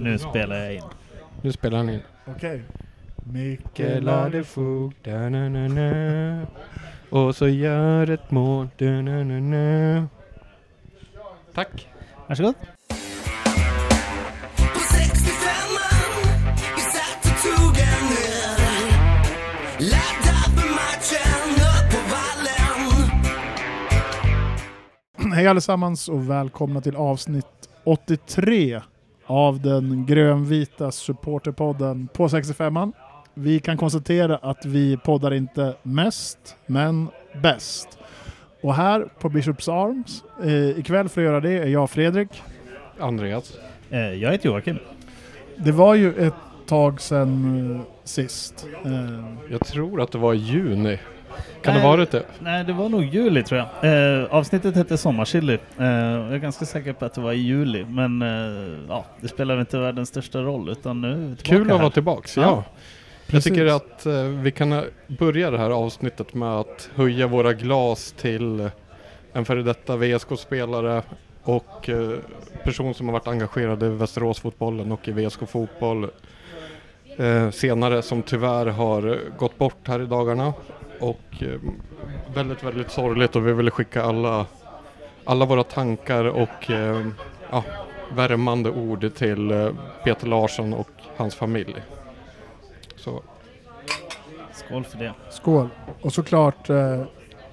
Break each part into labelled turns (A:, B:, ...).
A: Nu spelar jag in.
B: Nu spelar han in.
C: Okej. Micke
B: Ladefog,
C: Ladefog.
B: da-na-na-na. Och så gör ett mål, da-na-na-na. Tack.
A: Varsågod.
D: På 65an vi satt och tog en öl Laddad för matchen upp på vallen
C: Hej allesammans och välkomna till avsnitt 83 av den grönvita supporterpodden på 65an. Vi kan konstatera att vi poddar inte mest, men bäst. Och här på Bishops Arms eh, ikväll för att göra det är jag Fredrik.
B: Andreas.
A: Eh, jag heter Joakim.
C: Det var ju ett tag sedan eh, sist. Eh,
B: Jag tror att det var i juni. Kan
A: Nej.
B: det vara det?
A: Nej, det var nog juli tror jag. Eh, avsnittet hette Sommarchili. Eh, jag är ganska säker på att det var i juli. Men eh, ja, det spelar inte världens största roll utan nu tillbaka
B: Kul att
A: här.
B: vara tillbaks. Ja.
A: Ja.
B: Jag tycker att eh, vi kan eh, börja det här avsnittet med att höja våra glas till en före detta VSK-spelare och eh, person som har varit engagerad i Västeråsfotbollen och i VSK Fotboll eh, senare som tyvärr har gått bort här i dagarna. Och eh, väldigt, väldigt sorgligt och vi vill skicka alla, alla våra tankar och eh, ja, värmande ord till eh, Peter Larsson och hans familj. Så
A: Skål för det.
C: Skål! Och såklart eh,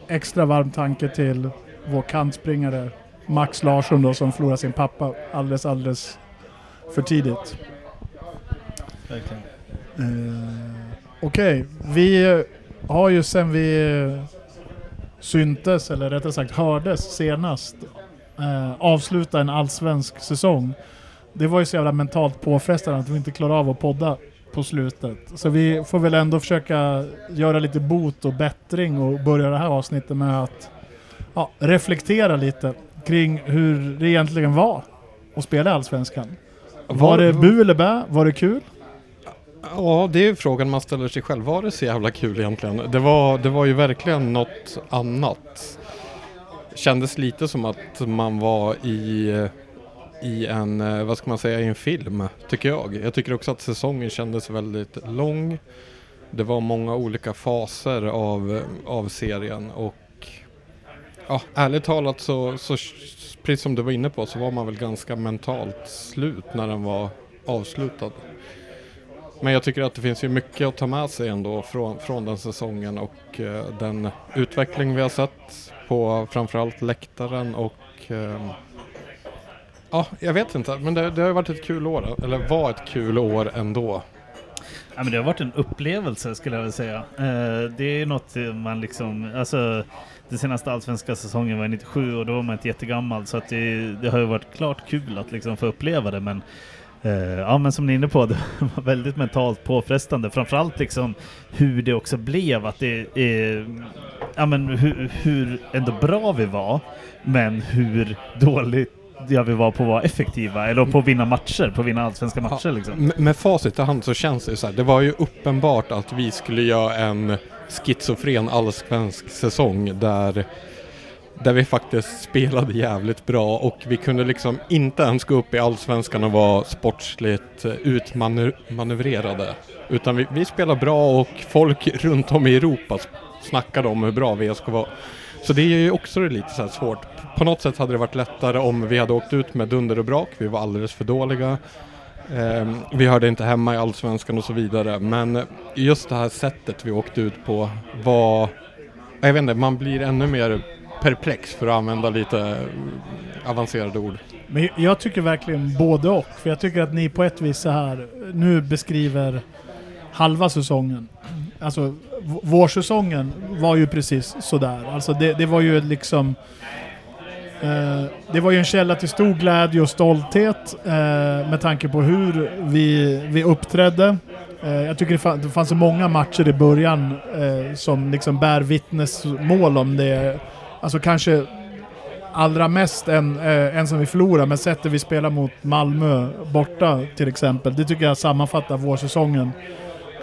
C: extra varm tanke till vår kantspringare Max Larsson då som förlorade sin pappa alldeles, alldeles för tidigt.
A: Verkligen.
C: Eh, Okej, vi har ju sen vi eh, syntes, eller rättare sagt hördes senast, eh, avsluta en allsvensk säsong. Det var ju så jävla mentalt påfrestande att vi inte klarade av att podda på slutet. Så vi får väl ändå försöka göra lite bot och bättring och börja det här avsnittet med att ja, reflektera lite kring hur det egentligen var att spela i Allsvenskan. Var det bu eller bä? Var det kul?
B: Ja, det är ju frågan man ställer sig själv. Var det så jävla kul egentligen? Det var, det var ju verkligen något annat. Kändes lite som att man var i, i en, eh, vad ska man säga, i en film, tycker jag. Jag tycker också att säsongen kändes väldigt lång. Det var många olika faser av, av serien och ja, ärligt talat så, så, precis som du var inne på, så var man väl ganska mentalt slut när den var avslutad. Men jag tycker att det finns ju mycket att ta med sig ändå från, från den säsongen och eh, den utveckling vi har sett på framförallt läktaren och eh, ja, jag vet inte, men det, det har ju varit ett kul år, eller var ett kul år ändå.
A: Ja, men det har varit en upplevelse skulle jag vilja säga. Eh, det är något man liksom, alltså den senaste allsvenska säsongen var 97 och då var man inte jättegammal så att det, det har ju varit klart kul att liksom få uppleva det men ja men som ni är inne på, det var väldigt mentalt påfrestande. Framförallt liksom hur det också blev att det är, ja men hur, hur ändå bra vi var men hur dåligt ja, vi var på att vara effektiva eller på att vinna matcher, på att vinna allsvenska matcher liksom.
B: M- Med facit i hand så känns det så här, det var ju uppenbart att vi skulle göra en schizofren allsvensk säsong där, där vi faktiskt spelade jävligt bra och vi kunde liksom inte ens gå upp i allsvenskan och vara sportsligt eh, utmanövrerade. Utan vi, vi spelade bra och folk runt om i Europa snackade om hur bra VSK var. Så det är ju också lite så här svårt. På något sätt hade det varit lättare om vi hade åkt ut med dunder och brak. Vi var alldeles för dåliga. Ehm, vi hörde inte hemma i Allsvenskan och så vidare. Men just det här sättet vi åkte ut på var... Jag vet inte, man blir ännu mer perplex för att använda lite eh, avancerade ord.
C: Men jag tycker verkligen både och. För jag tycker att ni på ett vis så här nu beskriver halva säsongen. Alltså vårsäsongen var ju precis sådär. Alltså det, det var ju liksom... Eh, det var ju en källa till stor glädje och stolthet eh, med tanke på hur vi, vi uppträdde. Eh, jag tycker det, fann, det fanns så många matcher i början eh, som liksom bär vittnesmål om det. Alltså kanske allra mest en, eh, en som vi förlorar, men sättet vi spelar mot Malmö borta till exempel, det tycker jag sammanfattar vårsäsongen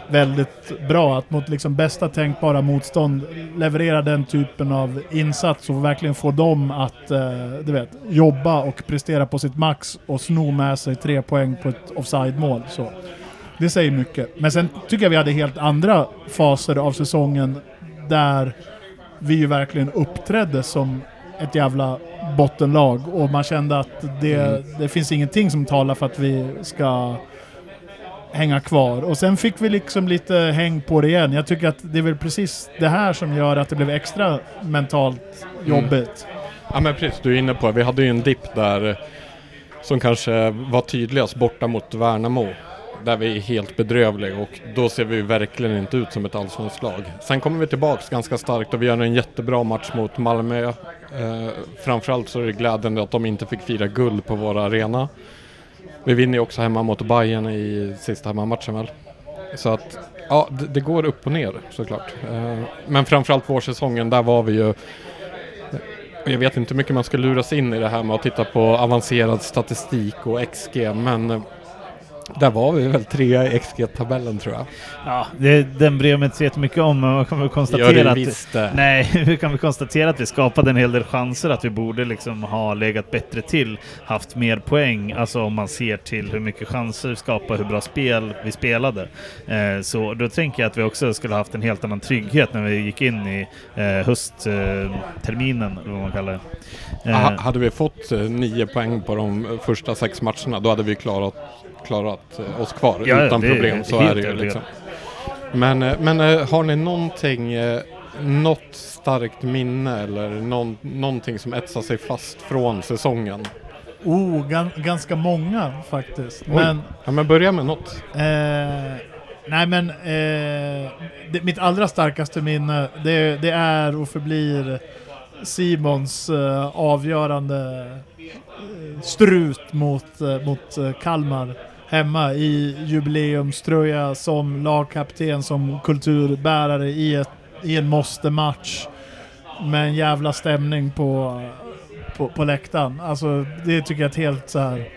C: väldigt bra. Att mot liksom bästa tänkbara motstånd leverera den typen av insats och verkligen få dem att eh, du vet, jobba och prestera på sitt max och sno med sig tre poäng på ett offside-mål. Så det säger mycket. Men sen tycker jag vi hade helt andra faser av säsongen där vi ju verkligen uppträdde som ett jävla bottenlag och man kände att det,
B: Mm.
C: det finns ingenting som talar för att vi ska hänga kvar. Och sen fick vi liksom lite häng på det igen. Jag tycker att det är väl precis det här som gör att det blev extra mentalt jobbigt.
B: Ja men precis, du är inne på det. Vi hade ju en dipp där som kanske var tydligast borta mot Värnamo. Där vi är helt bedrövliga och då ser vi verkligen inte ut som ett allsvenskt lag. Sen kommer vi tillbaks ganska starkt och vi gör en jättebra match mot Malmö. Eh, framförallt så är det glädjande att de inte fick fira guld på vår arena. Vi vinner ju också hemma mot Bayern i sista hemmamatchen väl. Så att, ja det, det går upp och ner såklart. Eh, men framförallt vårsäsongen, där var vi ju eh, jag vet inte hur mycket man ska luras in i det här med att titta på avancerad statistik och XG, men eh, där var vi väl trea i XG-tabellen tror jag.
A: Ja, det, den bryr jag mig inte så jättemycket om, men man kan väl konstatera att...
B: visst det.
A: Nej, vi kan väl konstatera att vi skapade en hel del chanser, att vi borde liksom ha legat bättre till, haft mer poäng, alltså om man ser till hur mycket chanser vi skapade, hur bra spel vi spelade. Eh, så då tänker jag att vi också skulle haft en helt annan trygghet när vi gick in i eh, höstterminen, eh, vad man kallar det. Eh,
B: Ha- Hade vi fått eh, nio poäng på de första sex matcherna, då hade vi klarat, klarat eh, oss kvar
A: Ja,
B: utan problem. Så är det ju liksom. Men, eh, men eh, har ni någonting, något starkt minne eller någon, någonting som etsar sig fast från säsongen?
C: Oh, gan, ganska många faktiskt.
B: Oj.
C: Men
B: Ja men börja med något.
C: Eh, nej men, eh, det, mitt allra starkaste minne, det, det är och förblir Simons eh, avgörande strut mot, mot eh, Kalmar hemma i jubileumströja som lagkapten, som kulturbärare i, ett, i en måste-match med en jävla stämning på, på, på läktaren. Alltså det tycker jag är ett helt så här.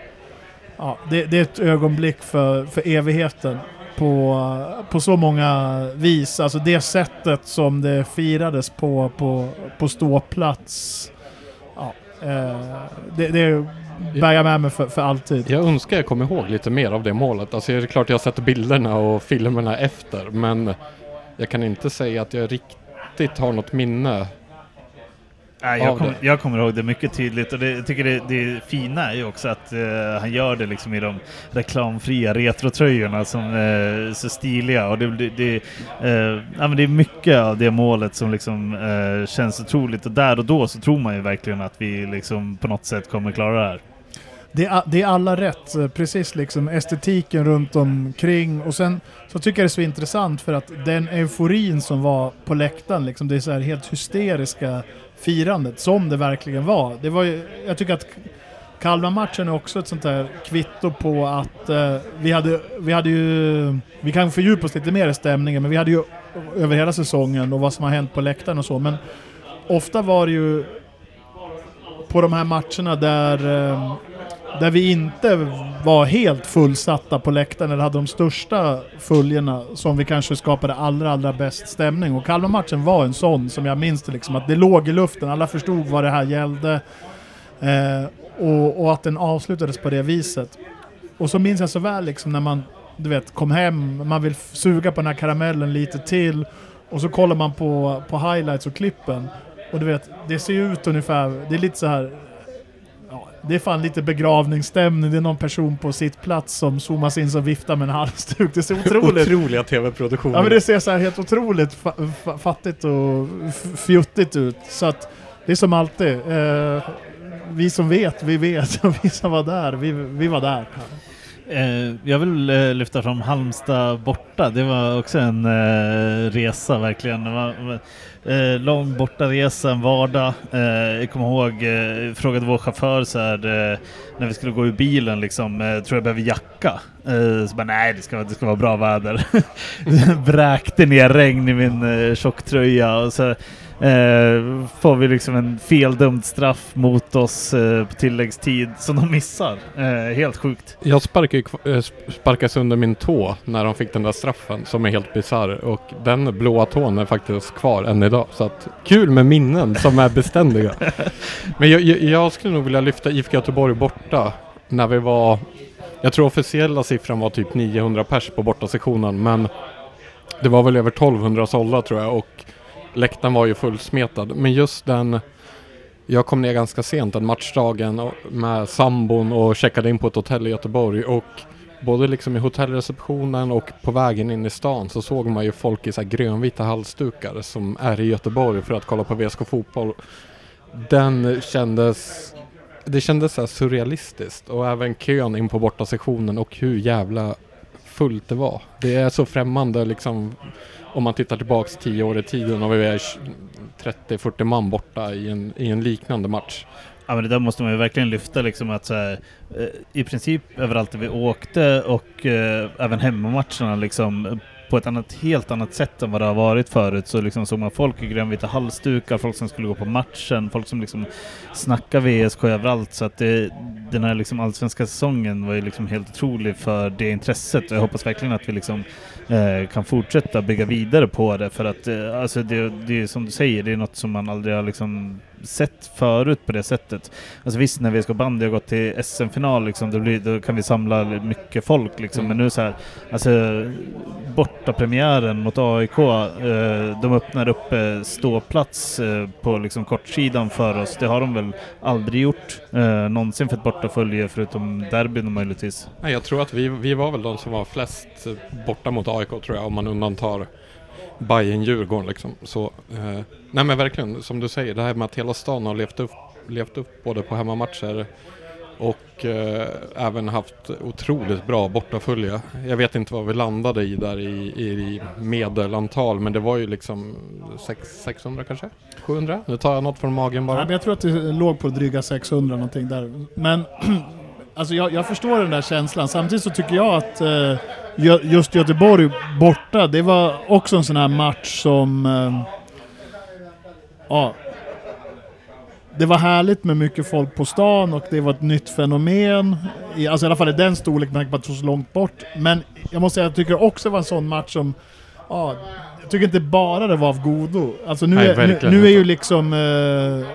C: Ja, det, det är ett ögonblick för, för evigheten på, på så många vis. Alltså det sättet som det firades på, på, på ståplats. Ja, eh, det, det bär jag med mig för, för alltid.
B: Jag önskar jag kom ihåg lite mer av det målet. Alltså det är klart jag har sett bilderna och filmerna efter men jag kan inte säga att jag riktigt har något minne.
A: Nej, jag,
B: av
A: kom, jag kommer ihåg det mycket tydligt och det, jag tycker det, det fina är ju också att eh, han gör det liksom i de reklamfria retrotröjorna som är så stiliga och det, det, det, eh, ja, men det är mycket av det målet som liksom eh, känns otroligt och där och då så tror man ju verkligen att vi liksom på något sätt kommer klara det här.
C: Det är, det är alla rätt, eh, precis liksom estetiken runt omkring och sen så tycker jag det är så intressant för att den euforin som var på läktaren, liksom, det är så här helt hysteriska firandet som det verkligen var. Det var ju, jag tycker att Kalmar-matchen är också ett sånt där kvitto på att eh, vi hade, vi hade ju, vi kan fördjupa oss lite mer i stämningen, men vi hade ju över hela säsongen och vad som har hänt på läktaren och så, men ofta var det ju på de här matcherna där eh, där vi inte var helt fullsatta på läktaren eller hade de största följerna som vi kanske skapade allra, allra bäst stämning. Och Kalmar-matchen var en sån som jag minns det liksom, att det låg i luften, alla förstod vad det här gällde. Eh, och, och att den avslutades på det viset. Och så minns jag så väl liksom när man, du vet, kom hem, man vill suga på den här karamellen lite till och så kollar man på, på highlights och klippen. Och du vet, det ser ju ut ungefär, det är lite så här det är fan lite begravningsstämning. Det är någon person på sitt plats som zoomas in som viftar med en halsduk. Det ser otroligt
B: Otroliga tv-produktioner.
C: Ja men det ser så här helt otroligt fa fa fattigt och fjuttigt ut. Så att det är som alltid. Eh, vi som vet, vi vet. Och vi som var där, vi, vi var där.
A: Eh, jag vill eh, lyfta fram Halmstad borta. Det var också en eh, resa verkligen. Det var, eh, lång bortaresa, en vardag. Eh, jag kommer ihåg, eh, frågade vår chaufför så här, eh, när vi skulle gå ur bilen liksom, eh, tror jag behöver jacka? Eh, så bara, nej det ska, det ska vara bra väder. Bräkte ner regn i min eh, tjocktröja och så eh, får vi liksom en feldömd straff mot oss eh, på tilläggstid som de missar. Eh, helt sjukt.
B: Jag sparkade, eh, sp- sparkade sönder min tå när de fick den där straffen som är helt bisarr och den blåa tån är faktiskt kvar än idag. Så att kul med minnen som är beständiga. Men jag, jag, jag skulle nog vilja lyfta IFK Göteborg borta när vi var jag tror officiella siffran var typ 900 pers på bortasektionen men det var väl över 1200 sålda tror jag och läktaren var ju fullsmetad. Men just den jag kom ner ganska sent den matchdagen med sambon och checkade in på ett hotell i Göteborg och både liksom i hotellreceptionen och på vägen in i stan så såg man ju folk i så här grönvita halsdukar som är i Göteborg för att kolla på VSK fotboll. Den kändes det kändes så här surrealistiskt och även kön in på bortasektionen och hur jävla fullt det var. Det är så främmande liksom om man tittar tillbaks tio år i tiden och vi är 30-40 man borta i en, i en liknande match.
A: Ja men det där måste man ju verkligen lyfta liksom att så här, eh, i princip överallt där vi åkte och eh, även hemmamatcherna liksom på ett annat, helt annat sätt än vad det har varit förut. Så liksom såg man folk i grönvita halsdukar, folk som skulle gå på matchen, folk som liksom snackar VSK överallt. Så att det, den här liksom allsvenska säsongen var ju liksom helt otrolig för det intresset. Och jag hoppas verkligen att vi liksom eh, kan fortsätta bygga vidare på det. För att eh, alltså det, det är som du säger, det är något som man aldrig har liksom sett förut på det sättet. Alltså visst, när VSK bandy har gått till SM-final liksom, då, blir, då kan vi samla mycket folk liksom,
B: Mm.
A: men nu så här, alltså bortapremiären mot AIK, eh, de öppnar upp eh, ståplats eh, på liksom kortsidan för oss. Det har de väl aldrig gjort eh, någonsin för ett bortafölje förutom derbyn möjligtvis.
B: Nej, jag tror att vi, vi var väl de som var flest borta mot AIK tror jag om man undantar Bayern Djurgården liksom. Så, eh, nej men verkligen, som du säger, det här med att hela stan har levt upp, levt upp både på hemmamatcher och eh, även haft otroligt bra bortafölje. Jag vet inte vad vi landade i där i, i, i medelantal men det var ju liksom sex, 600 kanske? 700? Nu tar jag något från magen
C: bara.
B: bara.
C: men jag tror att det låg på dryga 600 någonting där. Men alltså jag, jag förstår den där känslan. Samtidigt så tycker jag att eh, just Göteborg borta, det var också en sån här match som... Eh, ja, det var härligt med mycket folk på stan och det var ett nytt fenomen. I, alltså i alla fall i den storleken med tanke på att det var så långt bort. Men jag måste säga, jag tycker också det var en sån match som... Ja, jag tycker inte bara det var av godo. Alltså nu,
B: Nej,
C: är, nu, nu är ju liksom... Eh,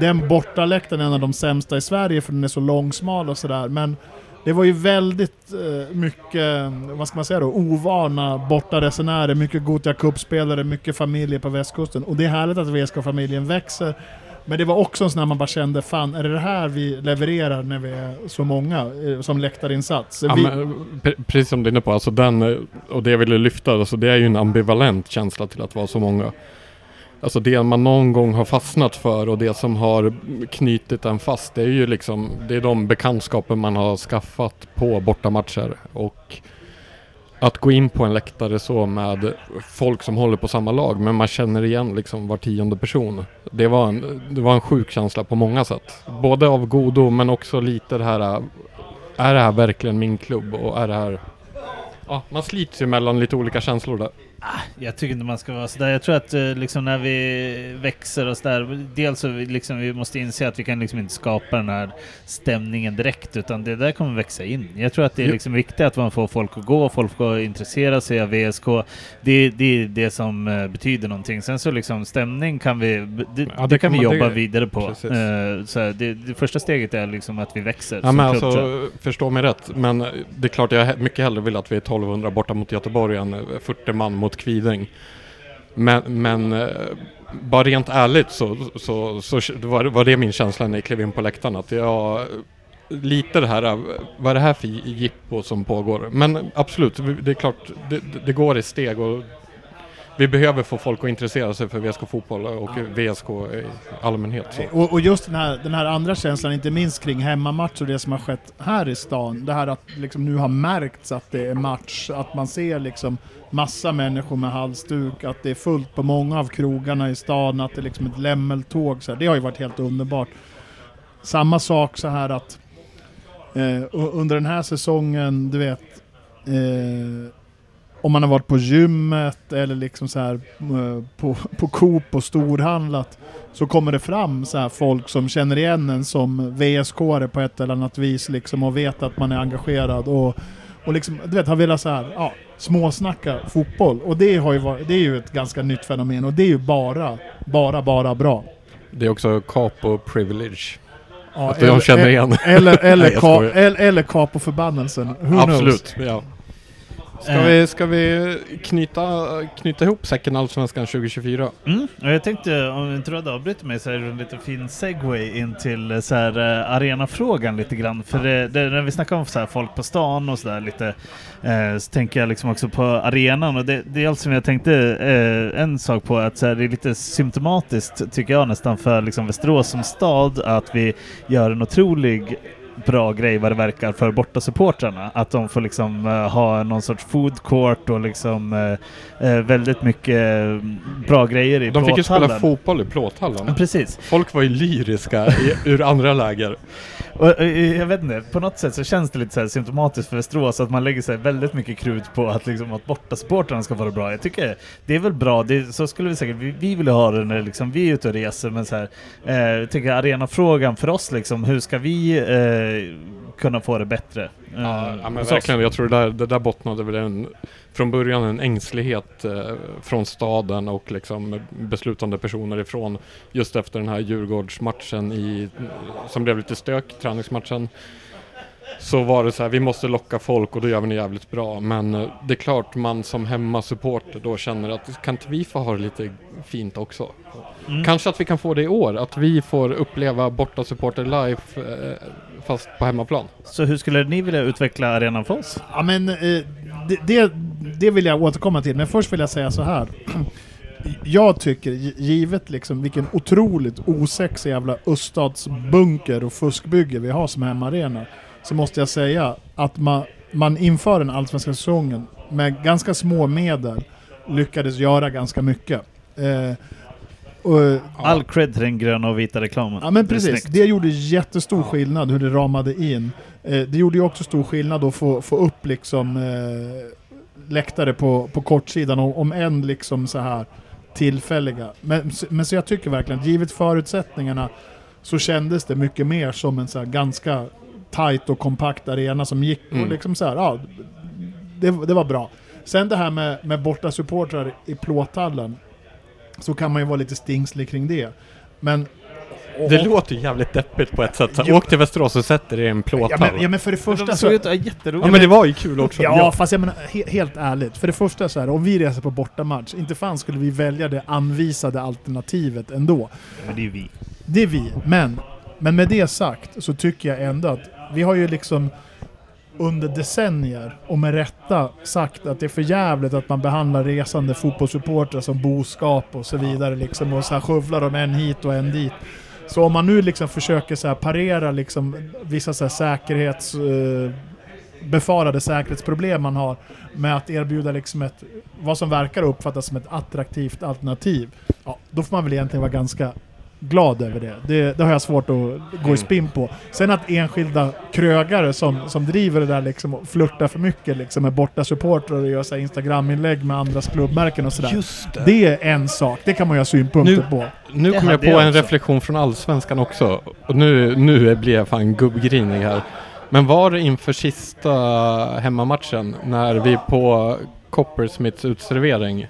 C: den bortaläktaren en av de sämsta i Sverige för den är så långsmal och sådär. Men det var ju väldigt eh, mycket, vad ska man säga då, ovana bortaresenärer, mycket Gothia Cup-spelare, mycket familjer på västkusten. Och det är härligt att VSK-familjen växer. Men det var också en sån här man bara kände, fan är det det här vi levererar när vi är så många eh, som läktarinsats?
B: Ja,
C: vi,
B: men, pre- precis som du är inne på, alltså den, eh, och det jag ville lyfta, alltså det är ju en ambivalent känsla till att vara så många. Alltså det man någon gång har fastnat för och det som har knutit en fast, det är ju liksom, det är de bekantskaper man har skaffat på bortamatcher. Och att gå in på en läktare så med folk som håller på samma lag, men man känner igen liksom var tionde person. Det var en, det var en sjuk känsla på många sätt. Både av godo, men också lite det här är det här verkligen min klubb och är det här... Ja, man slits ju mellan lite olika känslor där.
A: Jag tycker inte man ska vara sådär. Jag tror att eh, liksom när vi växer och sådär, dels så vi liksom, vi måste inse att vi kan liksom inte skapa den här stämningen direkt, utan det där kommer växa in. Jag tror att det är liksom viktigt att man får folk att gå, folk att intressera sig av VSK. Det, det är det som eh, betyder någonting. Sen så liksom stämning kan vi, det,
B: Ja,
A: det,
B: det
A: kan vi jobba vidare på.
B: precis.
A: Eh, så det, det första steget är liksom att vi växer
B: Ja men
A: klubb,
B: alltså, förstå mig rätt. Men det är klart jag mycket hellre vill att vi är 1200 borta mot Göteborg än eh, 40 man mot Kviding. Men, men eh, bara rent ärligt så, så, så var, var det min känsla när jag klev in på läktaren. Att jag, lite det här, eh, vad är det här för jippo som pågår? Men absolut, det är klart, det, det- går i steg och vi behöver få folk att intressera sig för VSK fotboll och VSK i allmänhet. Så.
C: Och, och just den här, den här andra känslan, inte minst kring hemmamatch och det som har skett här i stan. Det här att liksom nu har märkts att det är match, att man ser liksom massa människor med halsduk, att det är fullt på många av krogarna i stan, att det är liksom ett lämmeltåg. Så här. Det har ju varit helt underbart. Samma sak så här att eh, under den här säsongen, du vet, eh, om man har varit på gymmet eller liksom så här eh, på, på Coop och storhandlat så kommer det fram så här folk som känner igen en som vsk på ett eller annat vis liksom och vet att man är engagerad och, och liksom, du vet, har velat så här, ja, småsnacka fotboll. Och det, har ju varit, det är ju ett ganska nytt fenomen och det är ju bara, bara, bara bra.
B: Det är också capo privilege.
C: Ja,
B: Att de känner igen.
C: Eller, eller,
B: Nej,
C: ka, eller, eller Capo-förbannelsen. Who knows?
B: Absolut. Ja. Ska,
A: Eh.
B: vi, ska vi knyta, knyta ihop säcken Allsvenskan 2024?
A: Mm. Jag tänkte, om inte du hade avbrutit mig så är det en liten fin segway in till eh, så här, eh, arenafrågan lite grann. För det, det, när vi snackar om så här, folk på stan och sådär lite, eh, så tänker jag liksom också på arenan. Och det, det är allt som jag tänkte eh, en sak på, att så här, det är lite symptomatiskt tycker jag nästan för liksom, Västerås som stad att vi gör en otrolig bra grej vad det verkar för bortasupportrarna. Att de får liksom eh, ha någon sorts food court och liksom eh, eh, väldigt mycket bra grejer i
B: De fick ju spela
A: plåthallen.
B: fotboll i plåthallen.
A: Ja, Precis.
B: Folk var ju lyriska i, ur andra läger.
A: Och, jag vet inte, på något sätt så känns det lite så här symptomatiskt för Västerås att man lägger sig väldigt mycket krut på att, liksom, att bortasupportrarna ska vara bra. Jag tycker det är väl bra, det, så skulle vi säkert, vi, vi vill ha det när liksom, vi är ute och reser, men så här, eh, jag tycker arenafrågan för oss liksom, hur ska vi eh, kunna få det bättre? Eh,
B: Ja, ja men verkligen. Jag tror det där, det där bottnade väl en, från början en ängslighet eh, från staden och liksom beslutande personer ifrån just efter den här Djurgårdsmatchen i, som blev lite stök, träningsmatchen. Så var det så här, vi måste locka folk och då gör vi det jävligt bra. Men eh, det är klart man som hemmasupporter då känner att kan inte vi få ha det lite fint också?
A: Mm.
B: Kanske att vi kan få det i år, att vi får uppleva borta supporter life eh, fast på hemmaplan.
A: Så hur skulle ni vilja utveckla arenan för oss?
C: Ja men eh, det, det, det vill jag återkomma till, men först vill jag säga så här. Jag tycker, gi- givet liksom vilken otroligt osexig jävla öststatsbunker och fuskbygge vi har som hemmaarena, så måste jag säga att man, man inför den allsvenska säsongen med ganska små medel lyckades göra ganska mycket. Eh, och,
A: All cred till den gröna och vita reklamen.
C: Ja men
A: Det
C: precis,
A: snyggt.
C: det gjorde jättestor skillnad hur det ramade in. Eh, det gjorde ju också stor skillnad att få, få upp liksom eh, läktare på, på kortsidan, och, om än liksom så här tillfälliga. Men, men så jag tycker verkligen givet förutsättningarna så kändes det mycket mer som en så ganska tight och kompakt arena som gick och
B: Mm.
C: liksom så här, ja, det, det var bra. Sen det här med, med borta supportrar i plåthallen, så kan man ju vara lite stingslig kring det. Men
B: Det låter jävligt deppigt på ett sätt. Så
C: Jo.
B: Åk till Västerås och sätt dig i en
C: Ja
B: plåthall.
C: men, ja men för det första
A: de
C: så...
A: ut jätteroliga.
B: Ja men det var ju kul också.
C: Ja, fast jag menar he helt ärligt. För det första så här, om vi reser på bortamatch, inte fan skulle vi välja det anvisade alternativet ändå.
A: Men det är ju vi.
C: Det är vi. Men, men med det sagt så tycker jag ändå att vi har ju liksom under decennier, och med rätta, sagt att det är för jävligt att man behandlar resande fotbollssupportrar som boskap och så vidare liksom och så här skövlar dem en hit och en dit. Så om man nu liksom försöker så här parera liksom vissa så här säkerhets... eh, befarade säkerhetsproblem man har med att erbjuda liksom ett, vad som verkar uppfattas som ett attraktivt alternativ. Ja, då får man väl egentligen vara ganska glad över det. Det, det har jag svårt att gå i spinn på. Sen att enskilda krögare som, som driver det där liksom och flörtar för mycket liksom med borta supportrar och gör så Instagram-inlägg med andras klubbmärken och sådär.
B: Just det.
C: Det är en sak, det kan man ju ha synpunkter
B: Nu-
C: på.
B: Nu kom jag på
A: jag
B: en
A: också.
B: reflektion från Allsvenskan också. Och nu, nu blir jag fan gubbgrinig här. Men var det inför sista hemmamatchen när vi på Coppersmiths utservering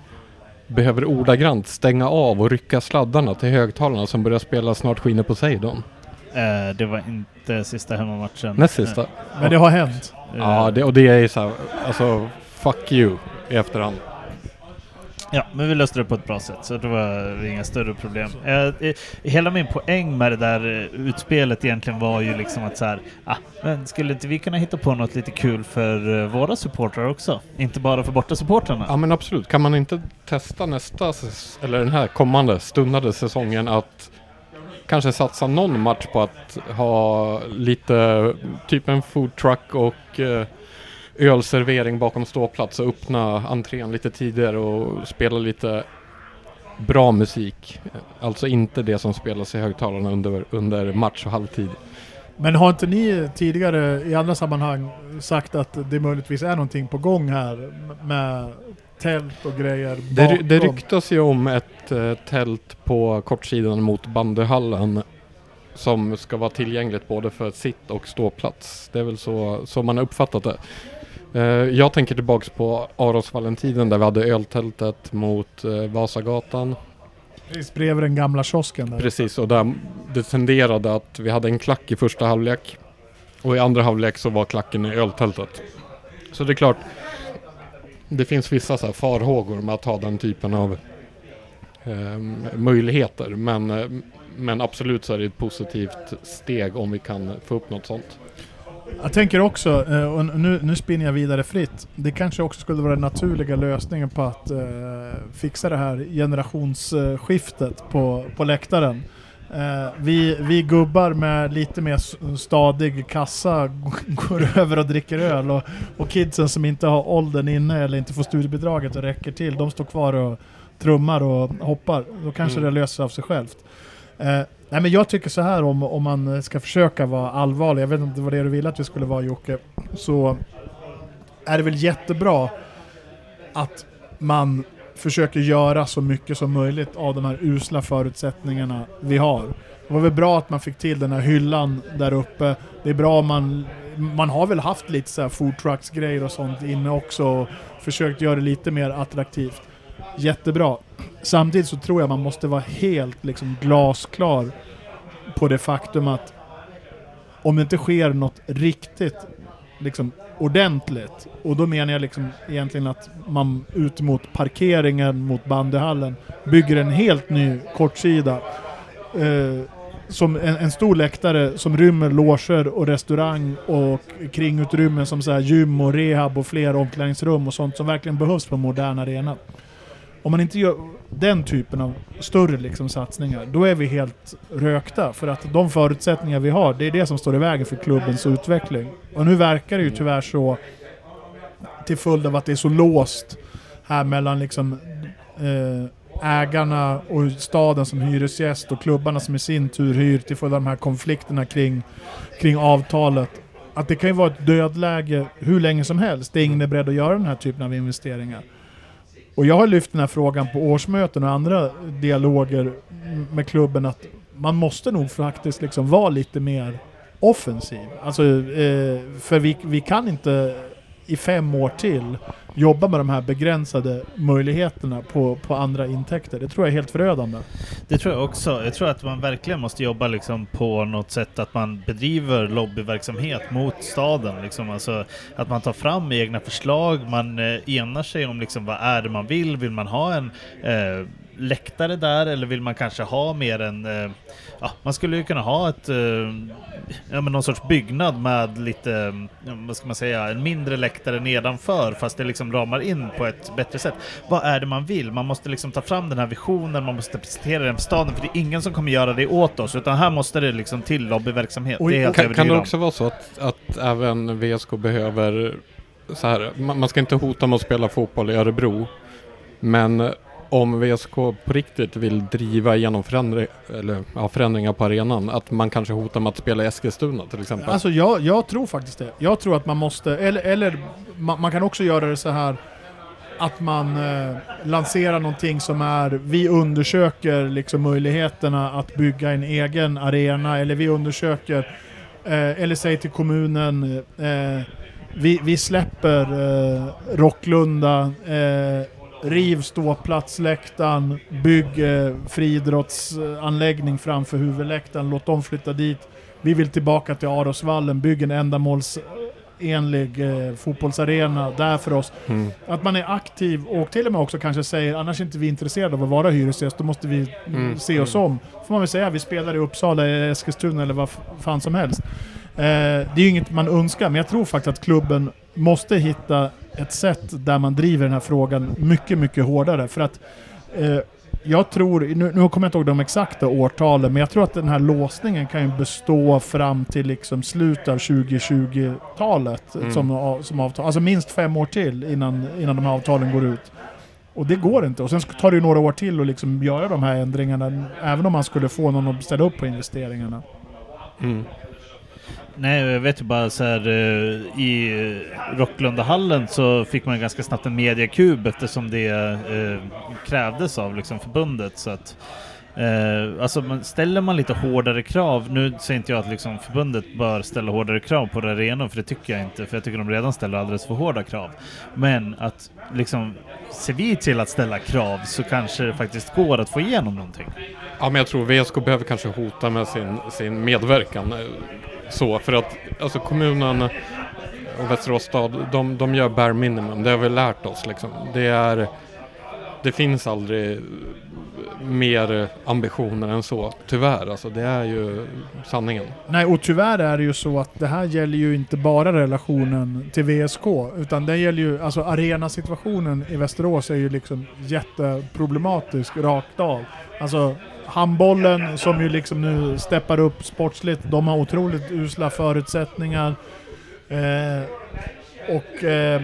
B: behöver ordagrant stänga av och rycka sladdarna till högtalarna som börjar spela Snart skiner Poseidon?
A: Eh, det var inte sista hemmamatchen.
B: Näst sista.
A: Eh,
C: Men det har hänt.
B: Ja, det, och det är så här, alltså fuck you i efterhand.
A: Ja, men vi löste det på ett bra sätt, så det var inga större problem. Eh, eh, hela min poäng med det där eh, utspelet egentligen var ju liksom att så här, ah, men skulle inte vi kunna hitta på något lite kul för eh, våra supportrar också? Inte bara för borta supportrarna.
B: Ja men absolut, kan man inte testa nästa, eller den här kommande stundande säsongen att kanske satsa någon match på att ha lite, typ en food truck och eh, ölservering bakom ståplats och öppna entrén lite tidigare och spela lite bra musik. Alltså inte det som spelas i högtalarna under, under match och halvtid.
C: Men har inte ni tidigare i andra sammanhang sagt att det möjligtvis är någonting på gång här med tält och grejer
B: Det, ry- det
C: bakom?
B: ryktas ju om ett eh, tält på kortsidan mot bandyhallen som ska vara tillgängligt både för sitt och ståplats. Det är väl så, så man har uppfattat det. Eh, jag tänker tillbaks på Arosvallentiden där vi hade öltältet mot eh, Vasagatan.
C: Precis bredvid den gamla kiosken där.
B: Precis, och där det tenderade att vi hade en klack i första halvlek. Och i andra halvlek så var klacken i öltältet. Så det är klart, det finns vissa så farhågor med att ha den typen av ehm, möjligheter. Men, eh, men absolut så är det ett positivt steg om vi kan få upp något sånt.
C: Jag tänker också, eh, och nu, nu spinner jag vidare fritt, det kanske också skulle vara den naturliga lösningen på att eh, fixa det här generationsskiftet på, på läktaren. Eh, vi, vi gubbar med lite mer stadig kassa går över och dricker öl och, och kidsen som inte har åldern inne eller inte får studiebidraget och räcker till, de står kvar och trummar och hoppar. Då kanske
B: Mm.
C: det löser sig av sig självt. Eh, nej men jag tycker så här om, om man ska försöka vara allvarlig, jag vet inte vad det är du ville att vi skulle vara Jocke, så är det väl jättebra att man försöker göra så mycket som möjligt av de här usla förutsättningarna vi har. Det var väl bra att man fick till den här hyllan där uppe. Det är bra om man... Man har väl haft lite så här food trucks grejer och sånt inne också och försökt göra det lite mer attraktivt. Jättebra. Samtidigt så tror jag man måste vara helt liksom glasklar på det faktum att om det inte sker något riktigt liksom ordentligt, och då menar jag liksom egentligen att man ut mot parkeringen mot bandyhallen bygger en helt ny kortsida. Eh, som en, en stor läktare som rymmer loger och restaurang och kringutrymmen som så här gym och rehab och fler omklädningsrum och sånt som verkligen behövs på en modern arena. Om man inte gör den typen av större liksom satsningar, då är vi helt rökta. För att de förutsättningar vi har, det är det som står i vägen för klubbens utveckling. Och nu verkar det ju tyvärr så, till följd av att det är så låst här mellan liksom eh, ägarna och staden som hyresgäst och klubbarna som i sin tur hyr till följd av de här konflikterna kring, kring avtalet. Att det kan ju vara ett dödläge hur länge som helst. Det är ingen är beredd att göra den här typen av investeringar. Och jag har lyft den här frågan på årsmöten och andra dialoger med klubben att man måste nog faktiskt liksom vara lite mer offensiv. Alltså, eh, för vi, vi kan inte i fem år till jobba med de här begränsade möjligheterna på, på andra intäkter. Det tror jag är helt förödande.
A: Det tror jag också. Jag tror att man verkligen måste jobba liksom på något sätt att man bedriver lobbyverksamhet mot staden. Liksom. Alltså, att man tar fram egna förslag, man eh, enar sig om liksom, vad är det man vill. Vill man ha en eh, läktare där eller vill man kanske ha mer en... Eh, ja, man skulle ju kunna ha ett... Eh, ja, men någon sorts byggnad med lite, eh, vad ska man säga, en mindre läktare nedanför fast det liksom ramar in på ett bättre sätt. Vad är det man vill? Man måste liksom ta fram den här visionen, man måste presentera den för staden för det är ingen som kommer göra det åt oss utan här måste det liksom till lobbyverksamhet.
C: Och-
A: det är helt
B: Kan, kan det också vara så att, att även VSK behöver så här, man, man ska inte hota med att spela fotboll i Örebro, men om VSK på riktigt vill driva igenom förändring, eller, ja, förändringar på arenan, att man kanske hotar med att spela i Eskilstuna till exempel.
C: Alltså jag, jag tror faktiskt det. Jag tror att man måste, eller, eller man, man kan också göra det så här att man eh, lanserar någonting som är, vi undersöker liksom möjligheterna att bygga en egen arena, eller vi undersöker, eh, eller säg till kommunen, eh, vi, vi släpper eh, Rocklunda, eh, riv ståplatsläktaren, bygg eh, friidrottsanläggning framför huvudläktaren, låt dem flytta dit. Vi vill tillbaka till Arosvallen, bygg en ändamålsenlig eh, fotbollsarena där för oss.
B: Mm.
C: Att man är aktiv och till och med också kanske säger annars är inte vi intresserade av att vara hyresgäst, då måste vi
B: Mm,
C: se oss om. Får man väl säga, vi spelar i Uppsala, Eskilstuna eller vad fan som helst. Eh, det är ju inget man önskar, men jag tror faktiskt att klubben måste hitta ett sätt där man driver den här frågan mycket, mycket hårdare. För att eh, jag tror, nu, nu kommer jag inte ihåg de exakta årtalen, men jag tror att den här låsningen kan ju bestå fram till liksom slutet av 2020-talet
B: Mm.
C: som, som avtal. Alltså minst fem år till innan, innan de här avtalen går ut. Och det går inte. Och sen tar det ju några år till att liksom göra de här ändringarna, även om man skulle få någon att ställa upp på investeringarna.
B: Mm.
A: Nej, jag vet ju bara så här eh, i eh, Rocklundahallen så fick man ganska snabbt en mediakub eftersom det eh, krävdes av liksom förbundet. Så att, eh, alltså ställer man lite hårdare krav, nu säger inte jag att liksom förbundet bör ställa hårdare krav på arenan, för det tycker jag inte, för jag tycker de redan ställer alldeles för hårda krav. Men att liksom, ser vi till att ställa krav så kanske det faktiskt går att få igenom någonting.
B: Ja, men jag tror VSK behöver kanske hota med sin, sin medverkan. Så, för att alltså kommunen och Västerås stad, de, de gör bare minimum. Det har vi lärt oss liksom. Det är, det finns aldrig mer ambitioner än så, tyvärr. Alltså, det är ju sanningen.
C: Nej, och tyvärr är det ju så att det här gäller ju inte bara relationen till VSK, utan det gäller ju, alltså arenasituationen i Västerås är ju liksom jätteproblematisk rakt av. Alltså handbollen som ju liksom nu steppar upp sportsligt, de har otroligt usla förutsättningar. Eh, och eh,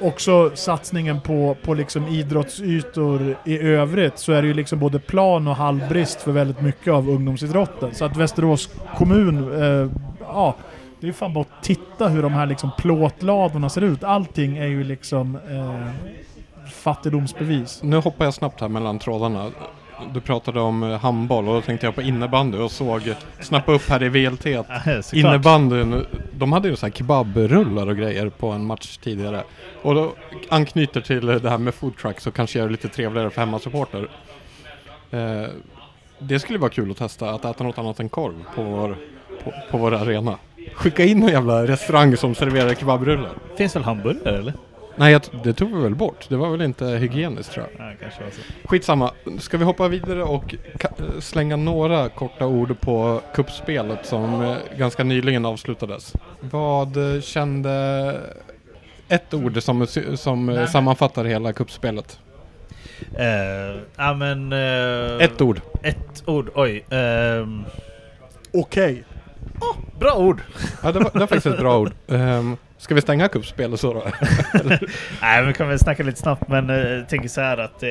C: också satsningen på, på liksom idrottsytor i övrigt så är det ju liksom både plan och hallbrist för väldigt mycket av ungdomsidrotten. Så att Västerås kommun, eh, ja, det är fan bara att titta hur de här liksom plåtladorna ser ut. Allting är ju liksom eh, fattigdomsbevis.
B: Nu hoppar jag snabbt här mellan trådarna. Du pratade om eh, handboll och då tänkte jag på innebandy och såg, snappa upp här i VLT att innebandyn, de hade ju så här kebabrullar och grejer på en match tidigare. Och då anknyter till det här med foodtrucks och kanske gör det lite trevligare för hemmasupporter. Eh, det skulle vara kul att testa, att äta något annat än korv på vår, på, på vår arena. Skicka in en jävla restaurang som serverar kebabrullar.
A: Finns väl hamburgare eller?
B: Nej, jag, det tog vi väl bort. Det var väl inte hygieniskt tror jag.
A: Ja, kanske var så.
B: Skitsamma. Ska vi hoppa vidare och slänga några korta ord på kuppspelet som eh, ganska nyligen avslutades. Vad eh, kände ett ord som, som eh,
C: Nej.
B: sammanfattar hela kuppspelet?
A: Eh, ja men... eh,
B: Ett ord.
A: Ett ord, oj. ehm,
C: Okej.
A: bra ord!
B: Ja, det var, det var faktiskt ett bra ord. Um, ska vi stänga kuppspelet så då?
A: Nej, vi kan väl snacka lite snabbt, men eh, jag tänker så här att eh,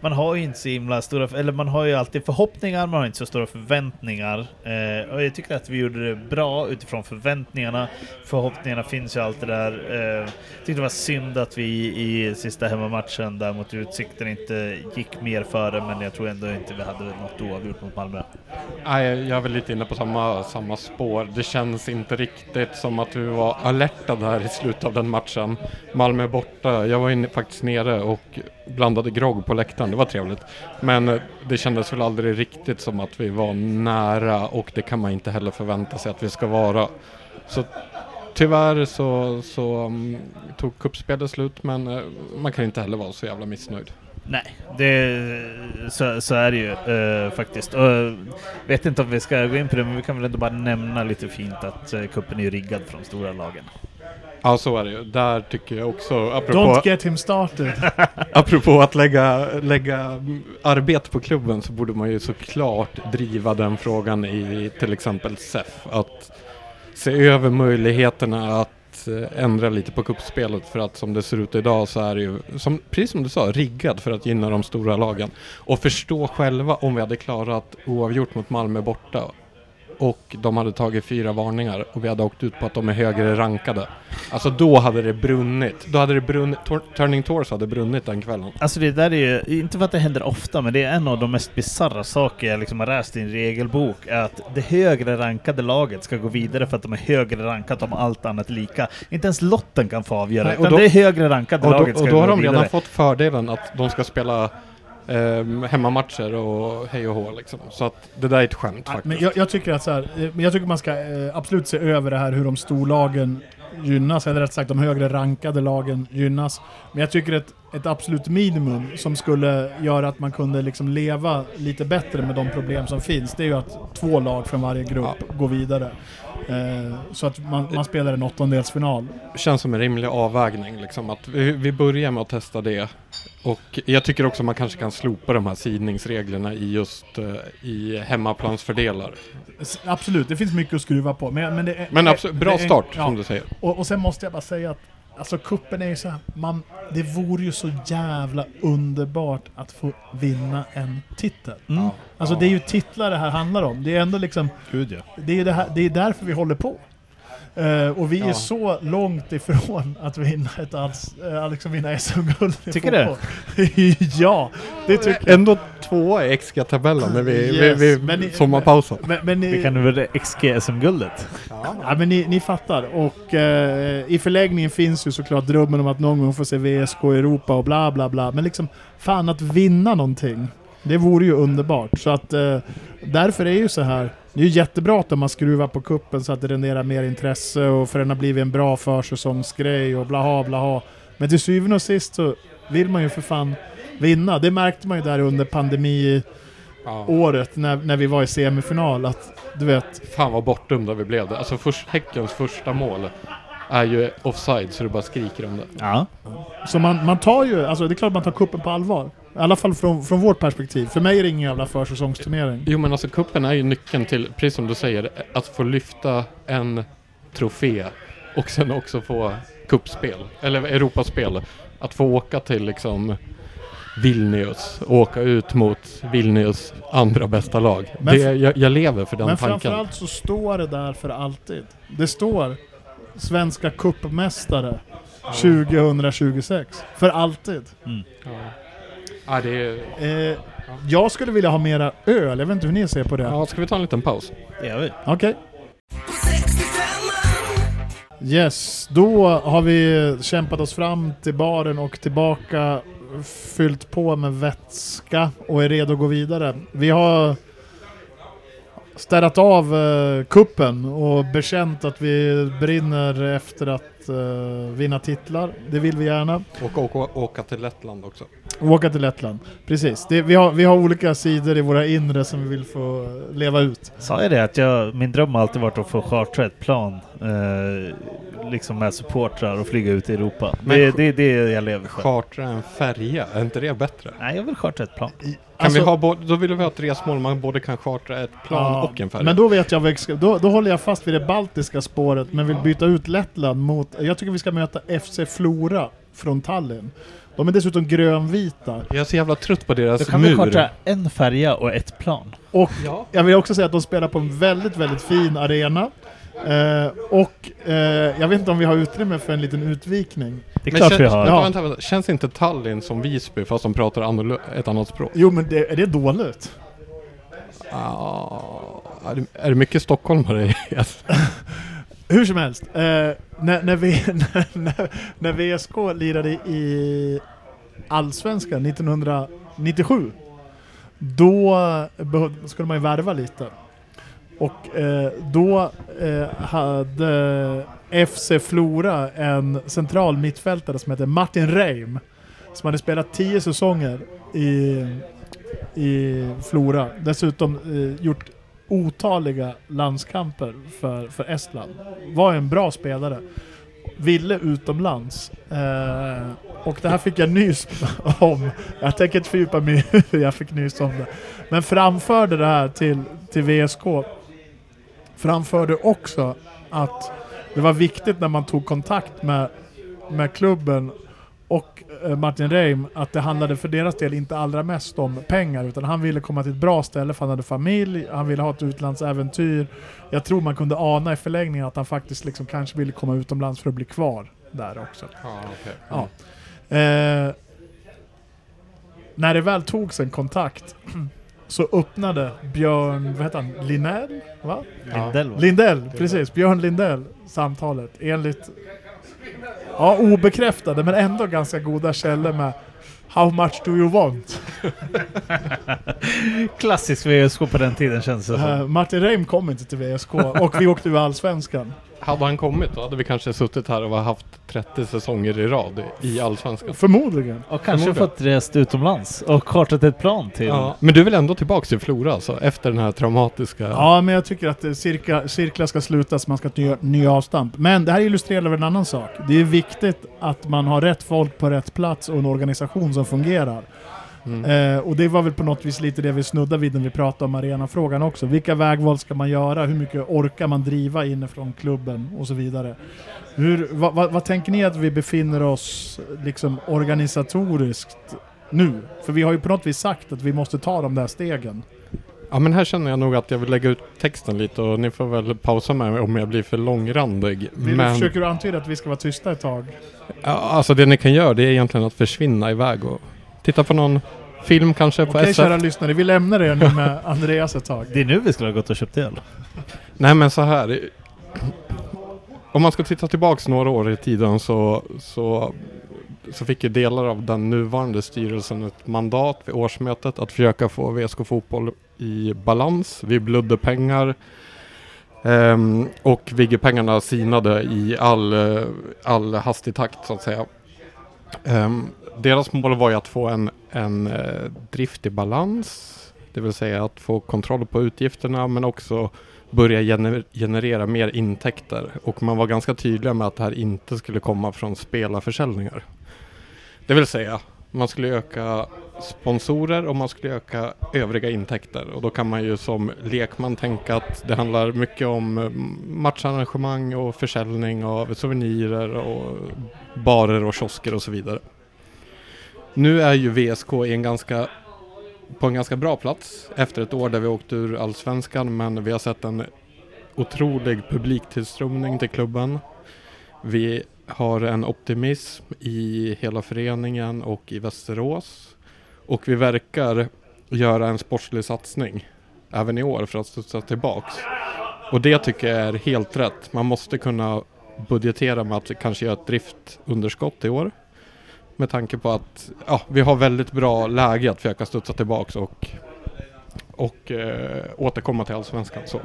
A: man har ju inte så himla stora, eller man har ju alltid förhoppningar, man har inte så stora förväntningar. Eh, och jag tycker att vi gjorde det bra utifrån förväntningarna. Förhoppningarna finns ju alltid där. Eh, jag tyckte det var synd att vi i sista hemmamatchen där mot Utsikten inte gick mer före, men jag tror ändå inte vi hade något oavgjort mot Malmö.
B: Nej, jag är väl lite inne på samma, samma spår. Det känns inte riktigt som att vi var alerta där i slutet av den matchen. Malmö är borta. Jag var inne, faktiskt nere och blandade grogg på läktaren. Det var trevligt. Men eh, det kändes väl aldrig riktigt som att vi var nära och det kan man inte heller förvänta sig att vi ska vara. Så tyvärr så, så um, tog kuppspelet slut men uh, man kan inte heller vara så jävla missnöjd.
A: Nej, det, så, så är det ju uh, faktiskt. Och, vet inte om vi ska gå in på det, men vi kan väl ändå bara nämna lite fint att uh, kuppen är riggad för de stora lagen.
B: Ja, så är det ju. Där tycker jag också, apropå...
C: Don't get him started.
B: Apropå att lägga, lägga arbete på klubben så borde man ju såklart driva den frågan i till exempel SEF. Att se över möjligheterna att eh, ändra lite på kuppspelet för att som det ser ut idag så är det ju, som, precis som du sa, riggad för att gynna de stora lagen. Och förstå själva om vi hade klarat oavgjort mot Malmö borta och de hade tagit fyra varningar och vi hade åkt ut på att de är högre rankade. Alltså då hade det brunnit. Då hade det brunnit, Tor- Turning Tours hade brunnit den kvällen.
A: Alltså det där är ju, inte för att det händer ofta, men det är en av de mest bisarra saker jag liksom har läst i en regelbok, är att det högre rankade laget ska gå vidare för att de är högre rankat om allt annat är lika. Inte ens lotten kan få avgöra,
B: Nej, och
A: utan
B: då-
A: det högre rankade
B: Och
A: laget ska
B: och då har
A: gå
B: de
A: vidare.
B: redan fått fördelen att de ska spela ehm, hemmamatcher och hej och hå liksom. Så att det där är ett skämt faktiskt.
C: Men jag, jag tycker att så här, eh, jag tycker man ska eh, absolut se över det här hur de storlagen gynnas, eller rätt sagt de högre rankade lagen gynnas. Men jag tycker ett, ett absolut minimum som skulle göra att man kunde liksom leva lite bättre med de problem som finns, det är ju att två lag från varje grupp går vidare. Eh, så att man, man spelar en åttondelsfinal.
B: känns som en rimlig avvägning liksom. Att vi, vi börjar med att testa det. Och jag tycker också man kanske kan slopa de här sidningsreglerna i just eh, i hemmaplansfördelar.
C: Absolut, det finns mycket att skruva på. Men, men, det
B: Men absolut, bra
C: det är-
B: start
C: ja.
B: som du säger.
C: Och, och sen måste jag bara säga att Alltså kuppen är ju så här, man, det vore ju så jävla underbart att få vinna en titel.
A: Mm.
C: Alltså det är ju titlar det här handlar om. Det är ändå liksom,
A: Gud ja.
C: det är, det, här, det är därför vi håller på. Eh, och vi är
B: Ja.
C: så långt ifrån att vinna ett alls, uh, liksom vinna SM-guld i
A: Tycker du?
C: fotboll. ja, det tycker jag.
B: Ändå tvåa i XG-tabellen när vi,
C: Yes,
B: vi, vi
C: men
B: sommarpausen.
C: Men, men ni,
A: Det kan väl XG-SM-guldet?
C: Ja, men ni, ni fattar. Och eh, i förläggningen finns ju såklart drömmen om att någon gång få se VSK i Europa och bla bla bla. Men liksom, fan att vinna någonting. Det vore ju underbart. Så att därför är ju så här. Det är ju jättebra att de har skruvat på kuppen så att det renderar mer intresse och för den har blivit en bra försäsongsgrej och blaha blaha. Men till syvende och sist så vill man ju för fan vinna. Det märkte man ju där under pandemiåret
B: Ja.
C: när, när vi var i semifinal. Att du vet,
B: Fan vad bortdömda vi blev. Alltså först, Häckens första mål är ju offside så det bara skriker om det.
A: Ja.
C: Så man, man tar ju, alltså det är klart man tar kuppen på allvar. I alla fall från, från vårt perspektiv. För mig är det ingen jävla försäsongsturnering.
B: Jo men alltså kuppen är ju nyckeln till, precis som du säger, att få lyfta en trofé och sen också få kuppspel, eller Europaspel. Att få åka till liksom Vilnius och åka ut mot Vilnius andra bästa lag.
C: Men
B: det, jag, jag lever för den
C: Men
B: tanken.
C: framförallt så står det där för alltid. Det står Svenska cupmästare 2026. För alltid.
A: Mm.
B: Ja. Ja, det är,
C: Eh, jag skulle vilja ha mera öl, jag vet inte hur ni ser på det.
B: ja, ska vi ta en liten paus?
A: Det gör vi.
C: Okej.
D: 65
C: Yes, då har vi kämpat oss fram till baren och tillbaka, fyllt på med vätska och är redo att gå vidare. Vi har städat av eh, kuppen och bekänt att vi brinner efter att eh, vinna titlar. Det vill vi gärna.
B: Och åka, åka till Lettland också.
C: Åka till Lettland. Precis. Det, vi, har, vi har olika sidor i våra inre som vi vill få leva ut.
A: Sa jag det att jag, min dröm har alltid varit att få chartra ett plan eh, liksom med supportrar och flyga ut i Europa.
B: Men-
A: det, det är det jag lever för.
B: Chartra en färja, är inte det bättre?
A: Nej, jag vill chartra ett plan.
B: Kan
C: Alltså-
B: vi ha både, då vill vi ha ett resmål man både kan chartra ett plan
C: Ja,
B: och en färja.
C: Men då vet jag då, då håller jag fast vid det baltiska spåret men vill byta ut Lettland mot, jag tycker vi ska möta FC Flora från Tallinn. De är dessutom grönvita.
B: Jag är så jävla trött på deras
A: Då kan vi
B: mur.
A: chartra en färja och ett plan.
C: Och
B: Ja.
C: jag vill också säga att de spelar på en väldigt, väldigt fin arena. Eh, och eh, jag vet inte om vi har utrymme för en liten utvikning.
A: Det är
B: Men
A: klart vi har.
C: Ja.
B: Vänta, vänta. Känns inte Tallinn som Visby fast de pratar annorlunda, ett annat språk?
C: Jo men det, är det dåligt?
B: Ah, är, det, är det mycket stockholmare i
C: Hur som helst, eh, när, när, vi, när, när, VSK lirade i Allsvenskan 1997 Då behövde, skulle man ju värva lite. Och eh, då eh, hade FC Flora en central mittfältare som hette Martin Reim. Som hade spelat 10 säsonger i, i Flora. Dessutom eh, gjort otaliga landskamper för, för Estland. Var en bra spelare. Ville utomlands. Eh, och det här fick jag nys om. Jag tänker inte fördjupa mig i hur jag fick nys om det. Men framförde det här till, till VSK. Framförde också att det var viktigt när man tog kontakt med, med klubben och eh, Martin Reim att det handlade för deras del inte allra mest om pengar utan han ville komma till ett bra ställe för han hade familj, han ville ha ett utlandsäventyr. Jag tror man kunde ana i förlängningen att han faktiskt liksom kanske ville komma utomlands för att bli kvar där också.
B: Ah, okay.
C: Ja. Eh, när det väl togs en kontakt så öppnade Björn, vad heter han, Linell? Va?
A: Lindell va?
C: Lindell, precis. Björn Lindell samtalet enligt ja, obekräftade men ändå ganska goda källor med How much do you want?
A: Klassisk VSK på den tiden känns det som.
C: Eh, Martin Reim kom inte till VSK och vi åkte ur Allsvenskan.
B: Hade han kommit då hade vi kanske suttit här och haft 30 säsonger i rad i Allsvenskan.
C: Förmodligen.
A: Och kanske
B: förmodligen.
A: fått rest utomlands och chartrat ett plan till...
B: Ja. Men du vill ändå tillbaks till Flora alltså, efter den här traumatiska...
C: Ja, men jag tycker att eh, cirka, cirklar ska slutas, man ska nya, nya avstamp. Men det här illustrerar väl en annan sak. Det är viktigt att man har rätt folk på rätt plats och en organisation som fungerar.
B: Mm.
C: Eh, och det var väl på något vis lite det vi snuddade vid när vi pratade om arenafrågan också. Vilka vägval ska man göra? Hur mycket orkar man driva inifrån klubben och så vidare? Hur, vad, vad, vad tänker ni att vi befinner oss liksom organisatoriskt nu? För vi har ju på något vis sagt att vi måste ta de där stegen.
B: Ja men här känner jag nog att jag vill lägga ut texten lite och ni får väl pausa mig om jag blir för långrandig.
C: Vi
B: men
C: försöker du antyda att vi ska vara tysta ett tag?
B: ja, alltså det ni kan göra det är egentligen att försvinna iväg och titta på någon film kanske på
C: Okej
B: SF.
C: kära lyssnare, vi lämnar er nu med Andreas ett tag.
A: Det är nu vi skulle ha gått och köpt öl.
B: Nej men så här. Om man ska titta tillbaks några år i tiden så, så, så fick ju delar av den nuvarande styrelsen ett mandat vid årsmötet att försöka få VSK Fotboll i balans. Vi blödde pengar. Ehm, och Vigge-pengarna sinade i all, eh, all hastig takt så att säga. Ehm, deras mål var ju att få en, en eh, drift i balans. Det vill säga att få kontroll på utgifterna men också börja gener- generera mer intäkter. Och man var ganska tydliga med att det här inte skulle komma från spelarförsäljningar. Det vill säga, man skulle öka sponsorer och man skulle öka övriga intäkter. Och då kan man ju som lekman tänka att det handlar mycket om eh, matcharrangemang och försäljning av souvenirer och barer och kiosker och så vidare. Nu är ju VSK i en ganska på en ganska bra plats efter ett år där vi åkte ur allsvenskan men vi har sett en otrolig publiktillströmning till klubben. Vi har en optimism i hela föreningen och i Västerås och vi verkar göra en sportslig satsning även i år för att studsa tillbaks. Och det tycker jag är helt rätt. Man måste kunna budgetera med att kanske göra ett driftunderskott i år. Med tanke på att ja, vi har väldigt bra läge att försöka studsa tillbaks och, och eh, återkomma till Allsvenskan. Så.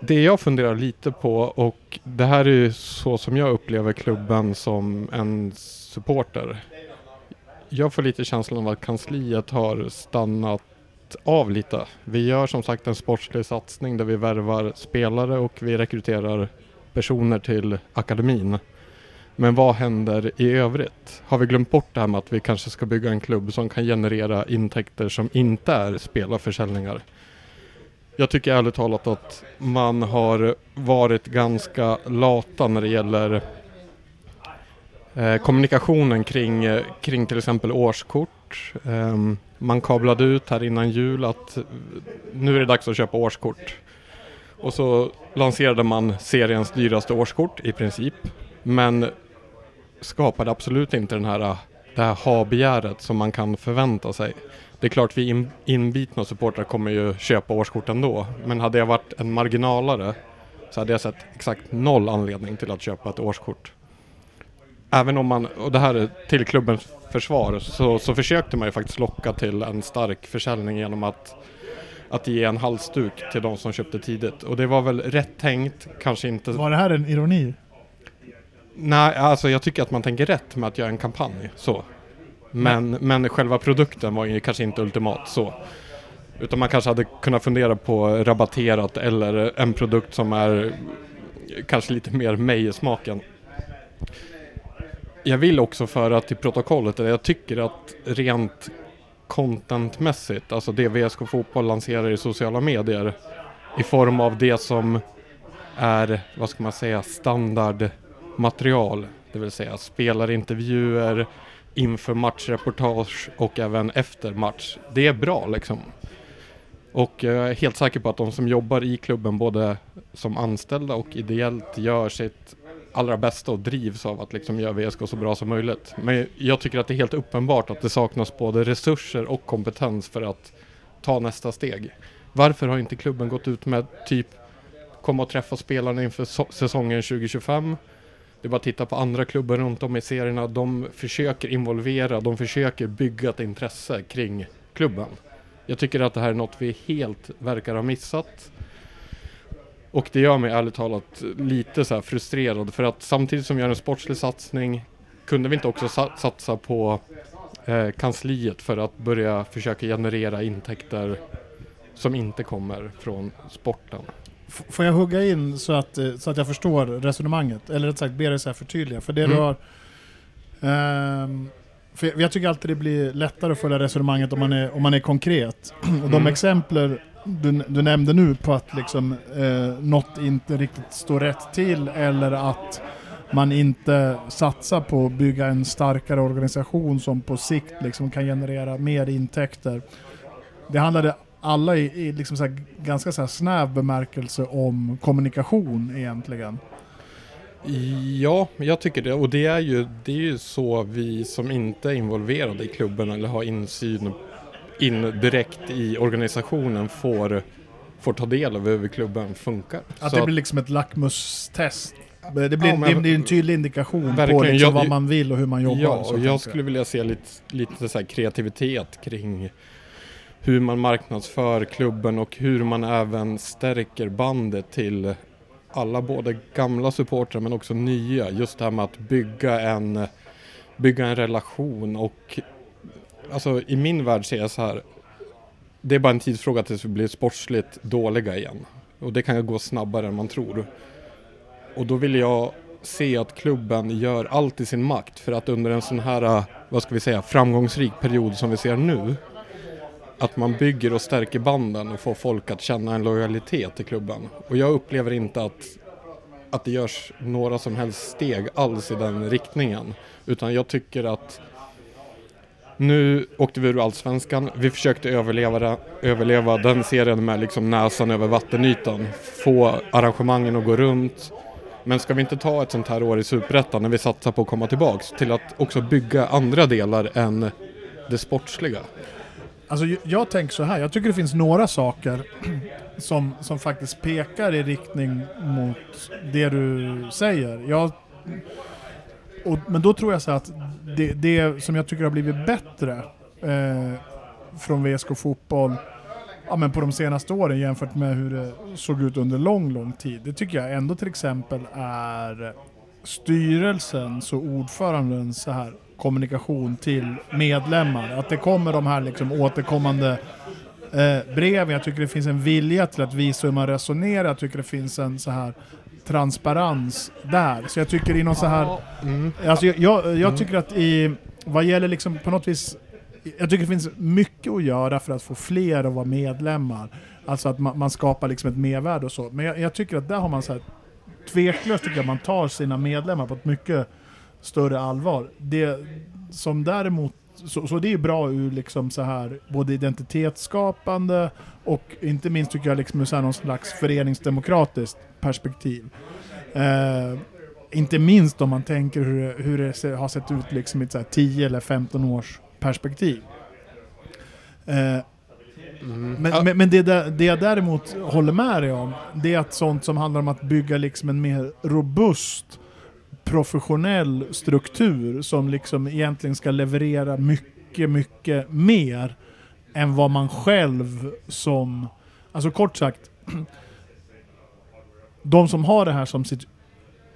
B: Det jag funderar lite på och det här är ju så som jag upplever klubben som en supporter. Jag får lite känslan av att kansliet har stannat av lite. Vi gör som sagt en sportslig satsning där vi värvar spelare och vi rekryterar personer till akademin. Men vad händer i övrigt? Har vi glömt bort det här med att vi kanske ska bygga en klubb som kan generera intäkter som inte är spelarförsäljningar? Jag tycker ärligt talat att man har varit ganska lata när det gäller eh, kommunikationen kring, eh, kring till exempel årskort. Eh, man kablade ut här innan jul att nu är det dags att köpa årskort. Och så lanserade man seriens dyraste årskort i princip. Men skapade absolut inte den här, äh, det här ha-begäret som man kan förvänta sig. Det är klart vi in, inbitna supportrar kommer ju köpa årskort ändå. Men hade jag varit en marginalare så hade jag sett exakt noll anledning till att köpa ett årskort. Även om man, och det här är till klubbens försvar, så, så försökte man ju faktiskt locka till en stark försäljning genom att, att ge en halsduk till de som köpte tidigt. Och det var väl rätt tänkt, kanske inte...
C: Var det här en ironi?
B: Nej, alltså jag tycker att man tänker rätt med att göra en kampanj så. Men, men själva produkten var ju kanske inte ultimat så. Utan man kanske hade kunnat fundera på rabatterat eller en produkt som är kanske lite mer mig i smaken. Jag vill också föra till protokollet att jag tycker att rent contentmässigt, alltså det VSK Fotboll lanserar i sociala medier i form av det som är, vad ska man säga, Material, Det vill säga spelarintervjuer, inför matchreportage och även efter match. Det är bra liksom. Och jag är helt säker på att de som jobbar i klubben både som anställda och ideellt gör sitt allra bästa och drivs av att liksom göra VSK så bra som möjligt. Men jag tycker att det är helt uppenbart att det saknas både resurser och kompetens för att ta nästa steg. Varför har inte klubben gått ut med typ komma och träffa spelarna inför säsongen 2025? Det är bara att titta på andra klubbar runt om i serierna. De försöker involvera, de försöker bygga ett intresse kring klubben. Jag tycker att det här är något vi helt verkar ha missat. Och det gör mig ärligt talat lite så här frustrerad för att samtidigt som vi gör en sportslig satsning kunde vi inte också satsa på eh, kansliet för att börja försöka generera intäkter som inte kommer från sporten.
C: F- Får jag hugga in så att, eh, så att jag förstår resonemanget? Eller rätt sagt be dig så här förtydliga. För det
B: Mm.
C: du har... ehm, för jag- jag tycker alltid det blir lättare att följa resonemanget om man är, om man är konkret. Och de
B: Mm.
C: exempel du, du nämnde nu på att liksom, eh, något inte riktigt står rätt till eller att man inte satsar på att bygga en starkare organisation som på sikt liksom kan generera mer intäkter. Det handlade alla i, i liksom så ganska så snäv bemärkelse om kommunikation egentligen.
B: Ja, jag tycker det. Och det är, ju, det är ju så vi som inte är involverade i klubben eller har insyn in direkt i organisationen får, får ta del av hur klubben funkar.
C: Att
B: Så
C: det blir liksom ett lackmustest. Det blir,
B: Ja, men-
C: det blir en tydlig indikation på liksom
B: Jag-
C: vad man vill och hur man jobbar.
B: Ja, och
C: tänker
B: jag skulle vilja se lite, lite så kreativitet kring hur man marknadsför klubben och hur man även stärker bandet till alla både gamla supportrar men också nya. Just det här med att bygga en, bygga en relation och alltså i min värld ser jag så här. Det är bara en tidsfråga tills vi blir sportsligt dåliga igen. Och det kan ju gå snabbare än man tror. Och då vill jag se att klubben gör allt i sin makt för att under en sån här, vad ska vi säga, framgångsrik period som vi ser nu, att man bygger och stärker banden och får folk att känna en lojalitet till klubben. Och jag upplever inte att, att det görs några som helst steg alls i den riktningen. Utan jag tycker att nu åkte vi ur Allsvenskan, vi försökte överleva, det- överleva den serien med liksom näsan över vattenytan, få arrangemangen att gå runt, men ska vi inte ta ett sånt här år i Superettan när vi satsar på att komma tillbaks till att också bygga andra delar än det sportsliga?
C: Alltså, jag, tänker så här, jag tycker det finns några saker som, som faktiskt pekar i riktning mot det du säger. Jag, och, men då tror jag så att det, det som jag tycker har blivit bättre eh, från VSK Fotboll ja, men på de senaste åren jämfört med hur det såg ut under lång, lång tid. Det tycker jag ändå till exempel är styrelsens och ordförandens så här kommunikation till medlemmar. Att det kommer de här liksom återkommande eh, breven. Jag tycker det finns en vilja till att visa hur man resonerar. Jag tycker det finns en så här transparens där. Så jag tycker i någon så här
B: Mm.
C: Alltså jag, jag, jag tycker att i, vad gäller liksom på något vis, jag tycker det finns mycket att göra för att få fler att vara medlemmar. Alltså att man, man skapar liksom ett mervärde och så. Men jag, jag tycker att där har man så här, tveklöst tycker jag man tar sina medlemmar på ett mycket större allvar. Det som däremot, så, så det är bra ur liksom så här både identitetsskapande och inte minst tycker jag liksom ur så här någon slags föreningsdemokratiskt perspektiv. Eh, inte minst om man tänker hur, hur det har sett ut liksom i ett så här 10 eller 15 års perspektiv. Eh,
B: Mm.
C: men men, men det, det jag däremot håller med dig om, det är att sånt som handlar om att bygga liksom en mer robust professionell struktur som liksom egentligen ska leverera mycket, mycket mer än vad man själv som... Alltså kort sagt, de som har det här som sitt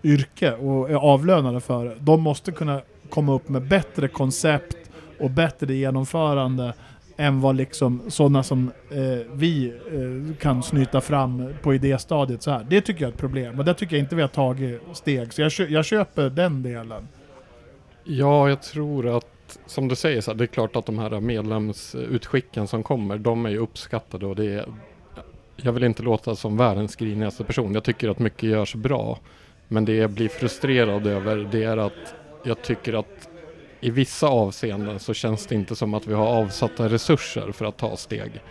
C: yrke och är avlönade för det, de måste kunna komma upp med bättre koncept och bättre genomförande än vad liksom sådana som eh, vi eh, kan snyta fram på idéstadiet så här. Det tycker jag är ett problem och där tycker jag inte vi har tagit steg. Så jag, kö- jag köper den delen.
B: Ja, jag tror att som du säger så här, det är klart att de här medlemsutskicken som kommer, de är ju uppskattade och det är jag vill inte låta som världens grinigaste person. Jag tycker att mycket görs bra. Men det jag blir frustrerad över det är att jag tycker att i vissa avseenden så känns det inte som att vi har avsatta resurser för att ta steg.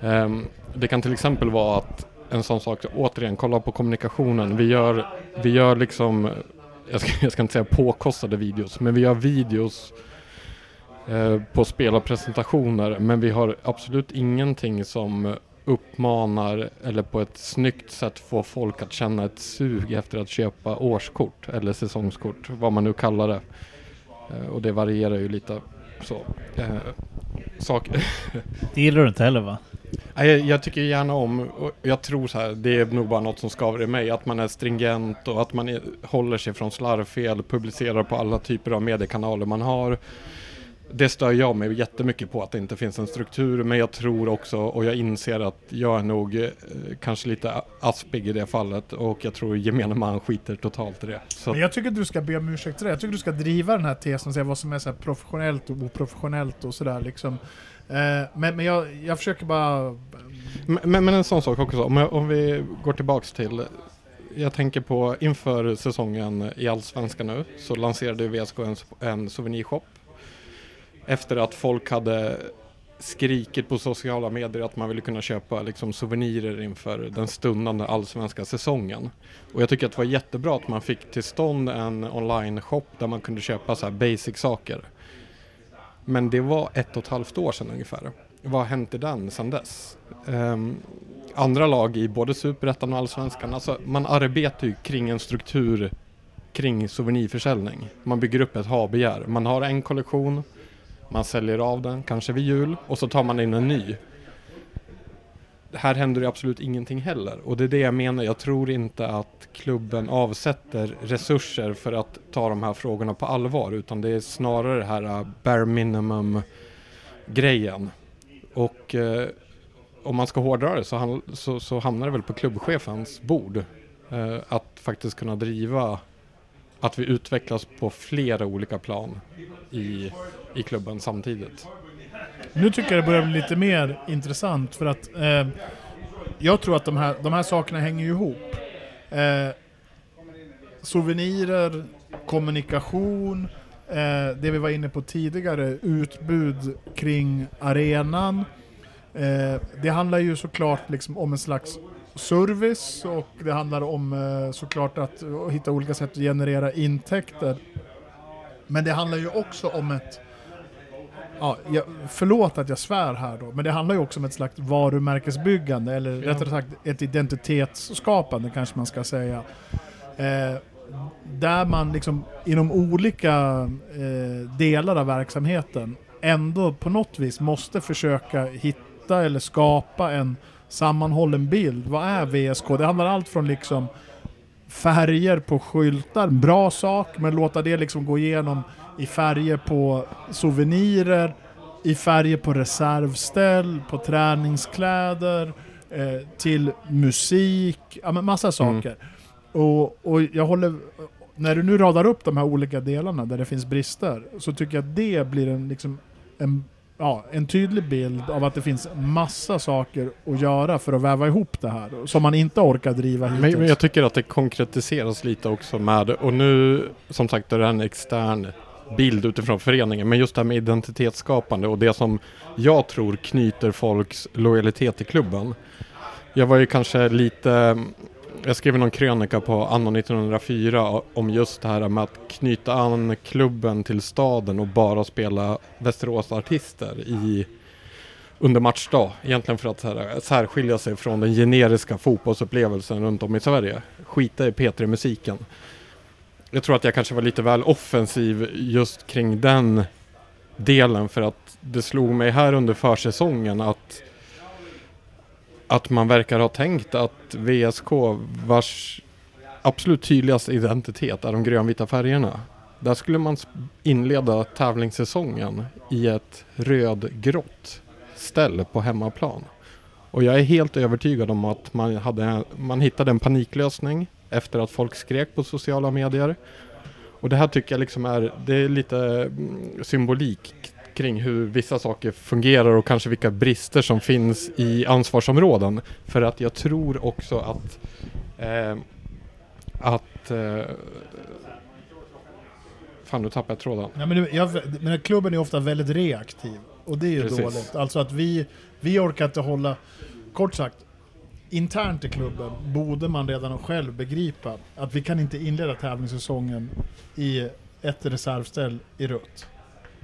B: Ehm, det kan till exempel vara att en sån sak, återigen, kolla på kommunikationen. Vi gör, vi gör liksom, jag ska, jag ska inte säga påkostade videos, men vi gör videos eh, på spelarpresentationer, men vi har absolut ingenting som uppmanar eller på ett snyggt sätt får folk att känna ett sug efter att köpa årskort eller säsongskort, vad man nu kallar det. Eh, och det varierar ju lite så. Eh, sak,
A: Det gillar du inte heller va?
B: Jag, jag tycker gärna om, och jag tror så här, det är nog bara något som skaver i mig, att man är stringent och att man är, håller sig från slarvfel, publicerar på alla typer av mediekanaler man har. Det stör jag mig jättemycket på att det inte finns en struktur men jag tror också och jag inser att jag är nog eh, kanske lite aspig i det fallet och jag tror gemene man skiter totalt i det. Så
C: Men jag tycker att du ska be om ursäkt för det. Jag tycker att du ska driva den här tesen och säga vad som är så professionellt och oprofessionellt och sådär liksom. Eh, men men jag, jag försöker bara...
B: Men, men men en sån sak också, om, jag, om vi går tillbaks till jag tänker på inför säsongen i Allsvenskan nu så lanserade VSK en, en souvenirshop. Efter att folk hade skrikit på sociala medier att man ville kunna köpa liksom, souvenirer inför den stundande allsvenska säsongen. Och jag tycker att det var jättebra att man fick till stånd en online-shop där man kunde köpa så här basic-saker. Men det var ett och ett halvt år sedan ungefär. Vad har hänt i den sedan dess? Um, andra lag i både Superettan och Allsvenskan, alltså man arbetar ju kring en struktur kring souvenirförsäljning. Man bygger upp ett ha-begär. Man har en kollektion, man säljer av den, kanske vid jul, och så tar man in en ny. Här händer det absolut ingenting heller. Och det är det jag menar, jag tror inte att klubben avsätter resurser för att ta de här frågorna på allvar, utan det är snarare det här äh, bare minimum grejen. Och eh, om man ska hårdra det så, han, så, så hamnar det väl på klubbchefens bord. Eh, att faktiskt kunna driva att vi utvecklas på flera olika plan i, i klubben samtidigt.
C: Nu tycker jag det börjar bli lite mer intressant för att eh, jag tror att de här, de här sakerna hänger ihop. Eh, souvenirer, kommunikation, eh, det vi var inne på tidigare, utbud kring arenan. Eh, det handlar ju såklart liksom om en slags service och det handlar om eh, såklart att hitta olika sätt att generera intäkter. Men det handlar ju också om ett Ja, jag, förlåt att jag svär här då, men det handlar ju också om ett slags varumärkesbyggande, eller
B: Ja.
C: rättare sagt ett identitetsskapande kanske man ska säga. Eh, där man liksom inom olika eh, delar av verksamheten ändå på något vis måste försöka hitta eller skapa en sammanhållen bild. Vad är VSK? Det handlar allt från liksom färger på skyltar, bra sak, men låta det liksom gå igenom i färger på souvenirer, i färger på reservställ, på träningskläder, eh, till musik, ja men massa saker. Och, och jag håller, när du nu radar upp de här olika delarna där det finns brister, så tycker jag att det blir en, liksom, en, ja, en tydlig bild av att det finns massa saker att göra för att väva ihop det här, som man inte orkar driva hittills.
B: Men, men jag tycker att det konkretiseras lite också med, och nu som sagt är det en extern bild utifrån föreningen, men just det här med identitetsskapande och det som jag tror knyter folks lojalitet till klubben. Jag var ju kanske lite, jag skrev någon krönika på anno 1904 om just det här med att knyta an klubben till staden och bara spela Västeråsartister i under matchdag. Egentligen för att så här, särskilja sig från den generiska fotbollsupplevelsen runt om i Sverige. Skita i P3-musiken. Jag tror att jag kanske var lite väl offensiv just kring den delen för att det slog mig här under försäsongen att att man verkar ha tänkt att VSK vars absolut tydligaste identitet är de grönvita färgerna. Där skulle man inleda tävlingssäsongen i ett rödgrått ställ på hemmaplan. Och jag är helt övertygad om att man, hade, man hittade en paniklösning efter att folk skrek på sociala medier. Och det här tycker jag liksom är, det är lite mm, symbolik kring hur vissa saker fungerar och kanske vilka brister som finns i ansvarsområden. För att jag tror också att eh, att eh, Fan nu tappade jag tråden.
C: Ja, men, jag, men klubben är ofta väldigt reaktiv. Och det är ju
B: Precis.
C: dåligt. Alltså att vi, vi orkar inte hålla... Kort sagt, internt i klubben borde man redan själv begripa att vi kan inte inleda tävlingssäsongen i ett reservställ i rött.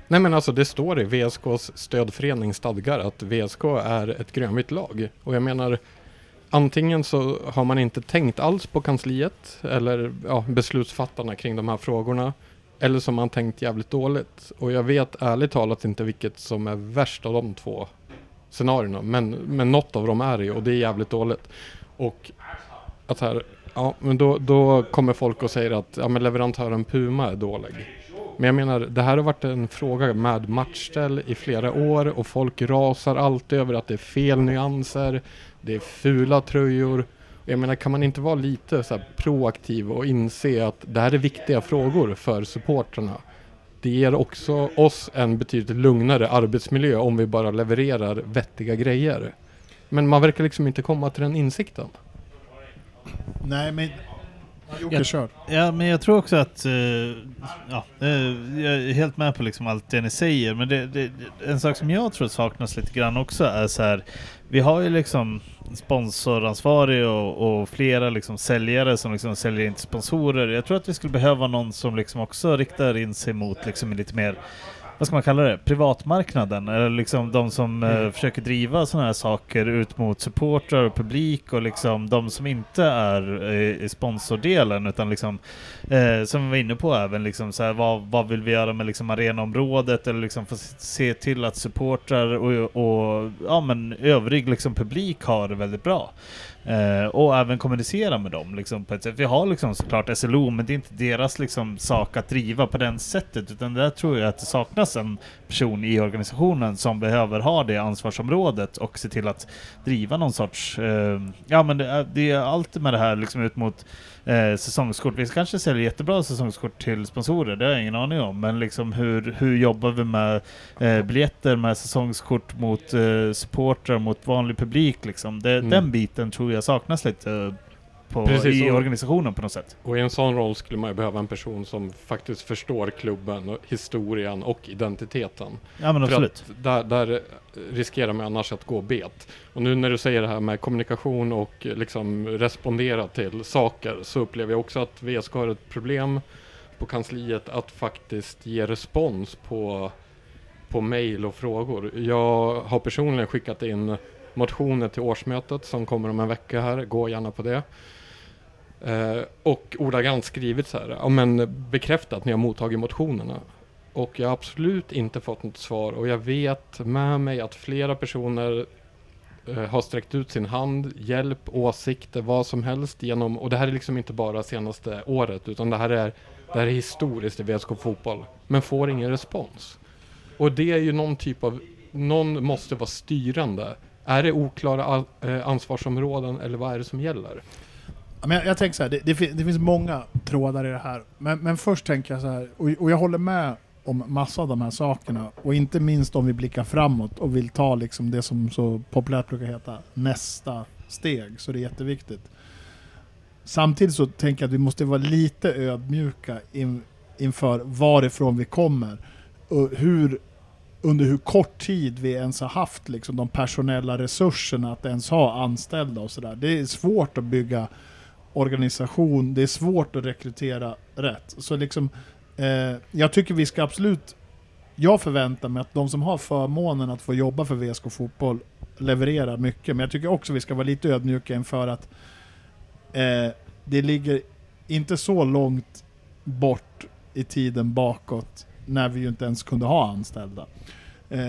B: Nej men alltså det står i VSKs stödförenings stadgar att VSK är ett grönvitt lag. Och jag menar antingen så har man inte tänkt alls på kansliet eller ja, beslutsfattarna kring de här frågorna. Eller så har man tänkt jävligt dåligt. Och jag vet ärligt talat inte vilket som är värst av de två scenarierna. Men, men något av dem är det ju och det är jävligt dåligt. Och att här, ja men då, då kommer folk och säger att ja, men leverantören Puma är dålig. Men jag menar, det här har varit en fråga med matchställ i flera år och folk rasar alltid över att det är fel nyanser, det är fula tröjor. Jag menar, kan man inte vara lite så här proaktiv och inse att det här är viktiga frågor för supportrarna? Det ger också oss en betydligt lugnare arbetsmiljö om vi bara levererar vettiga grejer. Men man verkar liksom inte komma till den insikten.
C: Nej, men... Jocke,
A: Jag-
C: kör.
A: Ja, men jag tror också att... eh, ja, eh, jag är helt med på liksom allt det ni säger, men det, det, en sak som jag tror saknas lite grann också är så här... Vi har ju liksom sponsoransvarig och, och flera liksom säljare som liksom säljer in till sponsorer. Jag tror att vi skulle behöva någon som liksom också riktar in sig mot liksom lite mer vad ska man kalla det, privatmarknaden, eller liksom de som eh, försöker driva sådana här saker ut mot supportrar och publik och liksom de som inte är eh, i sponsordelen utan liksom eh, som vi var inne på även liksom så här, vad, vad vill vi göra med liksom arenaområdet eller liksom få se- se till att supportrar och, och ja men övrig liksom publik har det väldigt bra. Eh, och även kommunicera med dem liksom, på ett sätt. Vi har liksom såklart SLO, men det är inte deras liksom, sak att driva på det sättet, utan där tror jag att det saknas en person i organisationen som behöver ha det ansvarsområdet och se till att driva någon sorts... Eh, ja, men det är, det är allt med det här liksom ut mot eh, säsongskort. Vi kanske säljer jättebra säsongskort till sponsorer, det har jag ingen aning om, men liksom hur, hur jobbar vi med eh, biljetter, med säsongskort mot eh, supportrar, mot vanlig publik liksom. Det,
B: Mm.
A: Den biten tror jag saknas lite på,
B: Precis,
A: i organisationen på något sätt.
B: Och i en sån roll skulle man ju behöva en person som faktiskt förstår klubben, och historien och identiteten.
A: Ja men
B: För
A: absolut.
B: där, där riskerar man annars att gå bet. Och nu när du säger det här med kommunikation och liksom respondera till saker så upplever jag också att VSK har ett problem på kansliet att faktiskt ge respons på, på mejl och frågor. Jag har personligen skickat in motioner till årsmötet som kommer om en vecka här, gå gärna på det. Eh, och ordagrant skrivit så här, ja men bekräfta att ni har mottagit motionerna. Och jag har absolut inte fått något svar och jag vet med mig att flera personer eh, har sträckt ut sin hand, hjälp, åsikter, vad som helst genom, och det här är liksom inte bara senaste året utan det här är, det här är historiskt i VSK fotboll. Men får ingen respons. Och det är ju någon typ av, någon måste vara styrande. Är det oklara eh, ansvarsområden eller vad är det som gäller?
C: Men jag, jag tänker så här, det, det, fin- det finns många trådar i det här. Men, men först tänker jag så här, och, och jag håller med om massa av de här sakerna. Och inte minst om vi blickar framåt och vill ta liksom det som så populärt brukar heta nästa steg. Så det är jätteviktigt. Samtidigt så tänker jag att vi måste vara lite ödmjuka in, inför varifrån vi kommer. Och hur, under hur kort tid vi ens har haft liksom, de personella resurserna att ens ha anställda och sådär. Det är svårt att bygga organisation, det är svårt att rekrytera rätt. Så liksom, eh, jag tycker vi ska absolut, jag förväntar mig att de som har förmånen att få jobba för VSK Fotboll levererar mycket, men jag tycker också vi ska vara lite ödmjuka inför att eh, det ligger inte så långt bort i tiden bakåt när vi ju inte ens kunde ha anställda. Eh,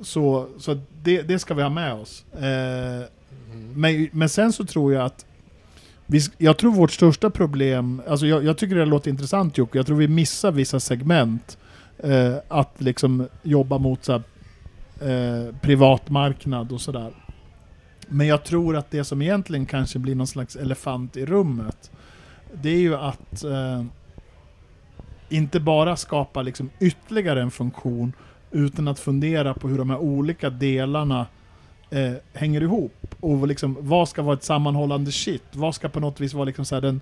C: så så det, det ska vi ha med oss. Eh, men, men sen så tror jag att jag tror vårt största problem, alltså jag, jag tycker det låter intressant Jocke, jag tror vi missar vissa segment. Eh, att liksom jobba mot så här, eh, privatmarknad och sådär. Men jag tror att det som egentligen kanske blir någon slags elefant i rummet, det är ju att eh, inte bara skapa liksom ytterligare en funktion, utan att fundera på hur de här olika delarna eh, hänger ihop. Och liksom, vad ska vara ett sammanhållande shit? Vad ska på något vis vara liksom så här den,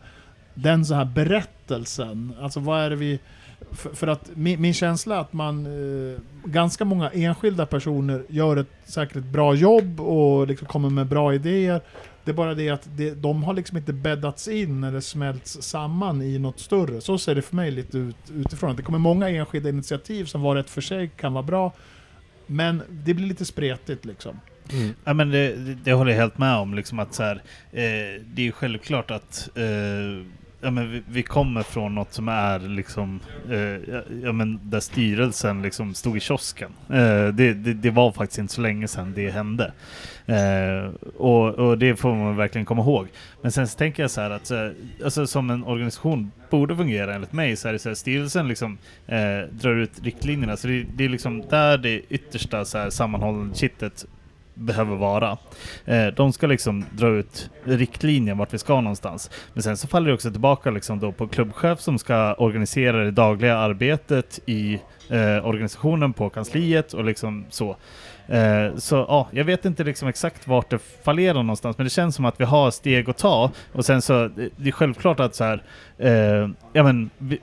C: den så här berättelsen? Alltså vad är det vi... För, för att min, min känsla är att man, eh, ganska många enskilda personer gör ett säkert ett bra jobb och liksom kommer med bra idéer. Det är bara det att det, de har liksom inte bäddats in eller smälts samman i något större. Så ser det för mig lite ut utifrån. Det kommer många enskilda initiativ som var ett för sig kan vara bra. Men det blir lite spretigt liksom.
B: Mm.
A: Ja, men det, det, det håller jag helt med om. Liksom att så här, eh, det är ju självklart att eh, ja, men vi, vi kommer från något som är liksom, eh, ja, men där styrelsen liksom stod i kiosken. Eh, det, det, det var faktiskt inte så länge sedan det hände. Eh, och, och det får man verkligen komma ihåg. Men sen så tänker jag så här att alltså, som en organisation borde fungera enligt mig så är det så här, styrelsen liksom eh, drar ut riktlinjerna. Så det, det är liksom där det yttersta så här, sammanhållande kittet behöver vara. Eh, de ska liksom dra ut riktlinjer vart vi ska någonstans. Men sen så faller det också tillbaka liksom då på klubbchef som ska organisera det dagliga arbetet i eh, organisationen på kansliet och liksom så. Eh, så ja, jag vet inte liksom exakt vart det fallerar någonstans, men det känns som att vi har steg att ta. Och sen så, det det är självklart att så här, eh, ja men, vi,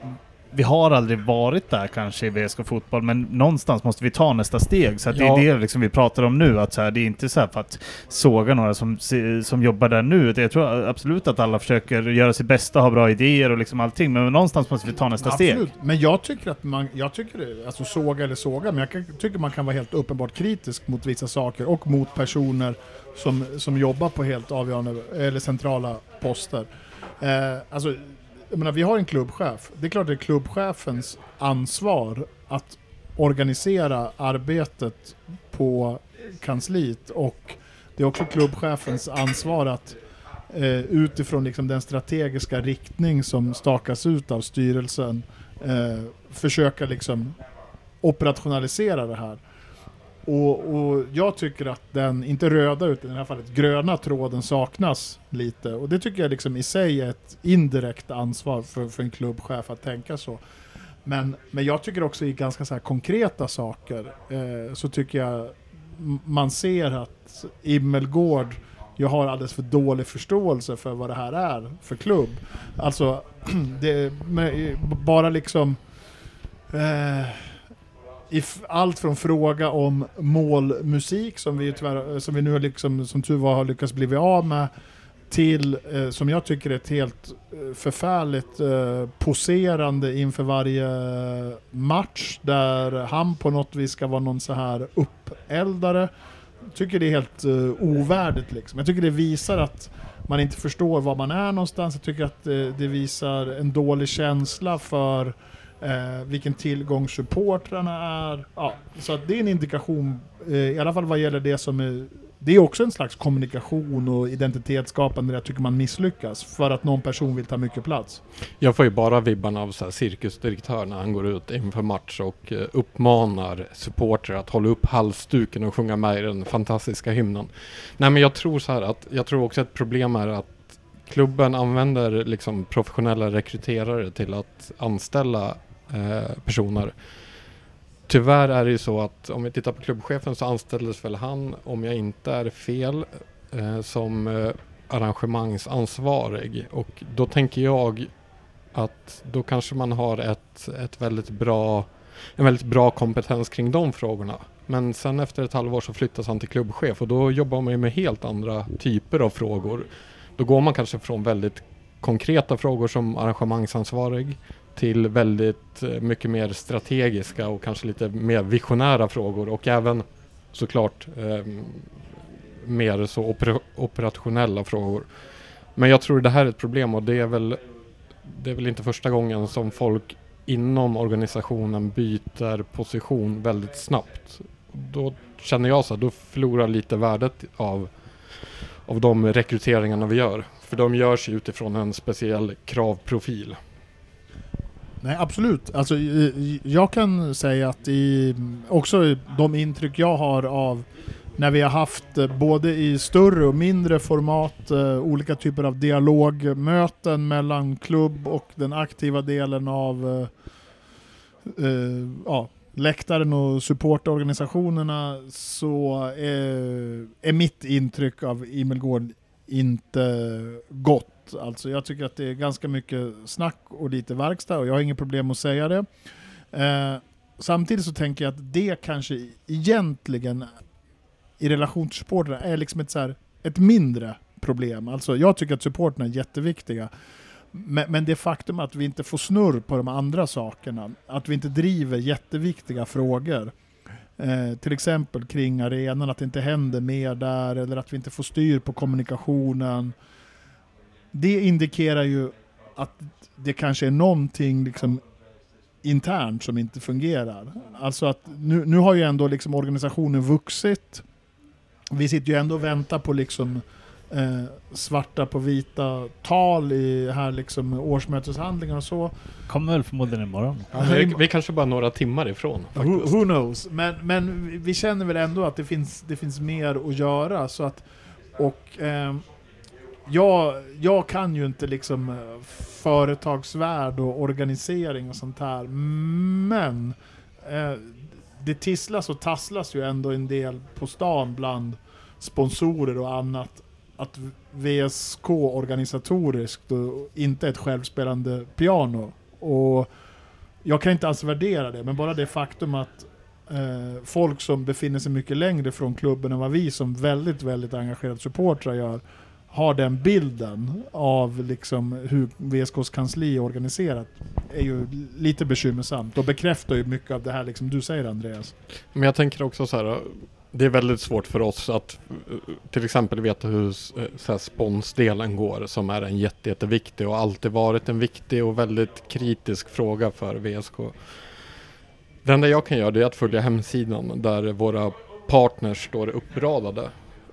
A: vi har aldrig varit där kanske i VSK Fotboll, men någonstans måste vi ta nästa steg. Så
B: Ja.
A: det är det liksom vi pratar om nu, att så här, det är inte så här för att såga några som, som jobbar där nu. Jag tror absolut att alla försöker göra sitt bästa, ha bra idéer och liksom allting, men någonstans måste vi ta nästa steg.
C: Absolut, men jag tycker att man, jag tycker det, alltså såga eller såga, men jag kan, tycker man kan vara helt uppenbart kritisk mot vissa saker och mot personer som, som jobbar på helt avgörande eller centrala poster. Eh, alltså, jag menar, vi har en klubbchef. Det är klart det är klubbchefens ansvar att organisera arbetet på kansliet och det är också klubbchefens ansvar att eh, utifrån liksom den strategiska riktning som stakas ut av styrelsen eh, försöka liksom operationalisera det här. Och, och jag tycker att den, inte röda utan i det här fallet gröna tråden saknas lite. Och det tycker jag liksom i sig är ett indirekt ansvar för, för en klubbchef att tänka så. Men, men jag tycker också i ganska så här konkreta saker eh, så tycker jag man ser att Immelgård jag har alldeles för dålig förståelse för vad det här är för klubb. Alltså, det, eh, bara liksom eh, i allt från fråga om målmusik som vi, tyvärr, eh, som vi nu har liksom, som tur var har lyckats bli av med till, eh, som jag tycker är ett helt eh, förfärligt eh, poserande inför varje match där han på något vis ska vara någon så här uppeldare. tycker det är helt eh, ovärdigt liksom. Jag tycker det visar att man inte förstår var man är någonstans. Jag tycker att eh, det visar en dålig känsla för eh, vilken tillgång supportrarna är. Ja, så att det är en indikation, eh, i alla fall vad gäller det som är det är också en slags kommunikation och identitetsskapande där jag tycker man misslyckas för att någon person vill ta mycket plats.
B: Jag får ju bara vibbarna av så här cirkusdirektör när han går ut inför match och eh, uppmanar supportrar att hålla upp halsduken och sjunga med i den fantastiska hymnen. Nej men jag tror så här att, jag tror också ett problem är att klubben använder liksom professionella rekryterare till att anställa Eh, personer. Tyvärr är det ju så att om vi tittar på klubbchefen så anställdes väl han, om jag inte är fel, eh, som eh, arrangemangsansvarig. Och då tänker jag att då kanske man har ett, ett väldigt bra, en väldigt bra kompetens kring de frågorna. Men sen efter ett halvår så flyttas han till klubbchef och då jobbar man ju med helt andra typer av frågor. Då går man kanske från väldigt konkreta frågor som arrangemangsansvarig till väldigt eh, mycket mer strategiska och kanske lite mer visionära frågor och även såklart eh, mer så oper operationella frågor. Men jag tror det här är ett problem och det är väl det är väl inte första gången som folk inom organisationen byter position väldigt snabbt. Då känner jag så att då förlorar lite värdet av, av de rekryteringarna vi gör. För de görs ju utifrån en speciell kravprofil.
C: Nej, absolut. Alltså, jag kan säga att i, också de intryck jag har av när vi har haft eh, både i större och mindre format eh, olika typer av dialogmöten mellan klubb och den aktiva delen av eh, eh ja, läktaren och supportorganisationerna så är, är mitt intryck av Imelgård inte gott. Alltså jag tycker att det är ganska mycket snack och lite verkstad och jag har inget problem att säga det. Eh, samtidigt så tänker jag att det kanske egentligen i relation till supportrarna är liksom ett, så här, ett mindre problem. Alltså jag tycker att supporterna är jätteviktiga. Men, men det faktum att vi inte får snurr på de andra sakerna, att vi inte driver jätteviktiga frågor, eh, till exempel kring arenan, att det inte händer mer där, eller att vi inte får styr på kommunikationen. Det indikerar ju att det kanske är någonting liksom internt som inte fungerar. Alltså att nu, nu har ju ändå liksom organisationen vuxit. Vi sitter ju ändå och väntar på liksom eh, svarta på vita tal i här liksom årsmöteshandlingar och så.
A: Kommer väl förmodligen imorgon.
B: Ja, vi, vi kanske bara några timmar ifrån
C: Who, who knows? Men, men vi- känner väl ändå att det finns, det finns mer att göra. Så att, och ehm, jag, jag kan ju inte liksom eh, företagsvärld och organisering och sånt här. Men eh, det tisslas och tasslas ju ändå en del på stan bland sponsorer och annat. Att VSK organisatoriskt och inte ett självspelande piano. Och jag kan inte alls värdera det, men bara det faktum att eh, folk som befinner sig mycket längre från klubben än vad vi som väldigt, väldigt engagerade supportrar gör, har den bilden av liksom hur VSKs kansli är organiserat, är ju lite bekymmersamt och bekräftar ju mycket av det här liksom du säger Andreas.
B: Men jag tänker också så här. Det är väldigt svårt för oss att eh, till exempel veta hur eh, så här, sponsdelen går som är en jätte, jätteviktig och alltid varit en viktig och väldigt kritisk fråga för VSK. Det enda jag kan göra det är att följa hemsidan där våra partners står uppradade.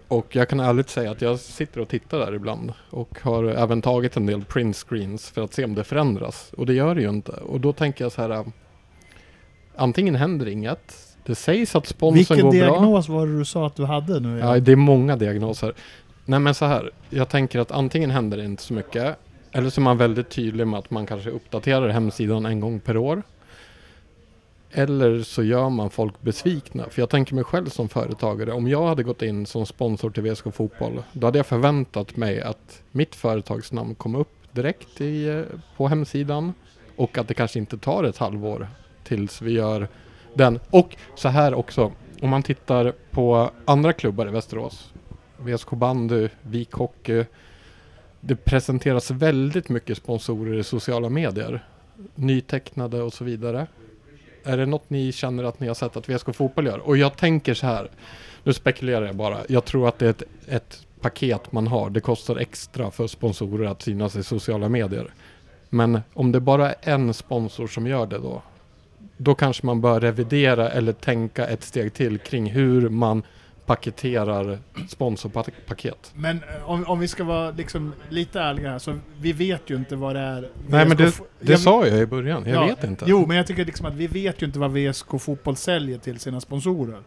B: Och jag kan ärligt säga att jag sitter och tittar där ibland och har även tagit en del print screens för att se om det förändras. Och det gör det ju inte. Och då tänker jag så här. Antingen händer inget. Det sägs att sponsorn
C: Vilken
B: går bra.
C: diagnos var det du sa att du hade nu?
B: Ja, det är många diagnoser. Nej men så här, jag tänker att antingen händer det inte så mycket, eller så är man väldigt tydlig med att man kanske uppdaterar hemsidan en gång per år. Eller så gör man folk besvikna. För jag tänker mig själv som företagare, om jag hade gått in som sponsor till VSK Fotboll, då hade jag förväntat mig att mitt företagsnamn kom upp direkt i, eh, på hemsidan och att det kanske inte tar ett halvår tills vi gör den. Och så här också, om man tittar på andra klubbar i Västerås, VSK bandy, Vik Hockey. Det presenteras väldigt mycket sponsorer i sociala medier. Nytecknade och så vidare. Är det något ni känner att ni har sett att VSK Fotboll gör? Och jag tänker så här, nu spekulerar jag bara. Jag tror att det är ett, ett paket man har. Det kostar extra för sponsorer att synas i sociala medier. Men om det bara är en sponsor som gör det då, då kanske man bör revidera eller tänka ett steg till kring hur man paketerar sponsorpaket.
C: Men eh, om, om vi ska vara liksom lite ärliga här, så vi vet ju inte vad det är
B: Nej men
C: VSK
B: det,
C: f-
B: det
C: jag-
B: sa jag i början, jag
C: Ja,
B: vet inte.
C: Jo, men jag tycker liksom att vi vet ju inte vad VSK Fotboll säljer till sina sponsorer.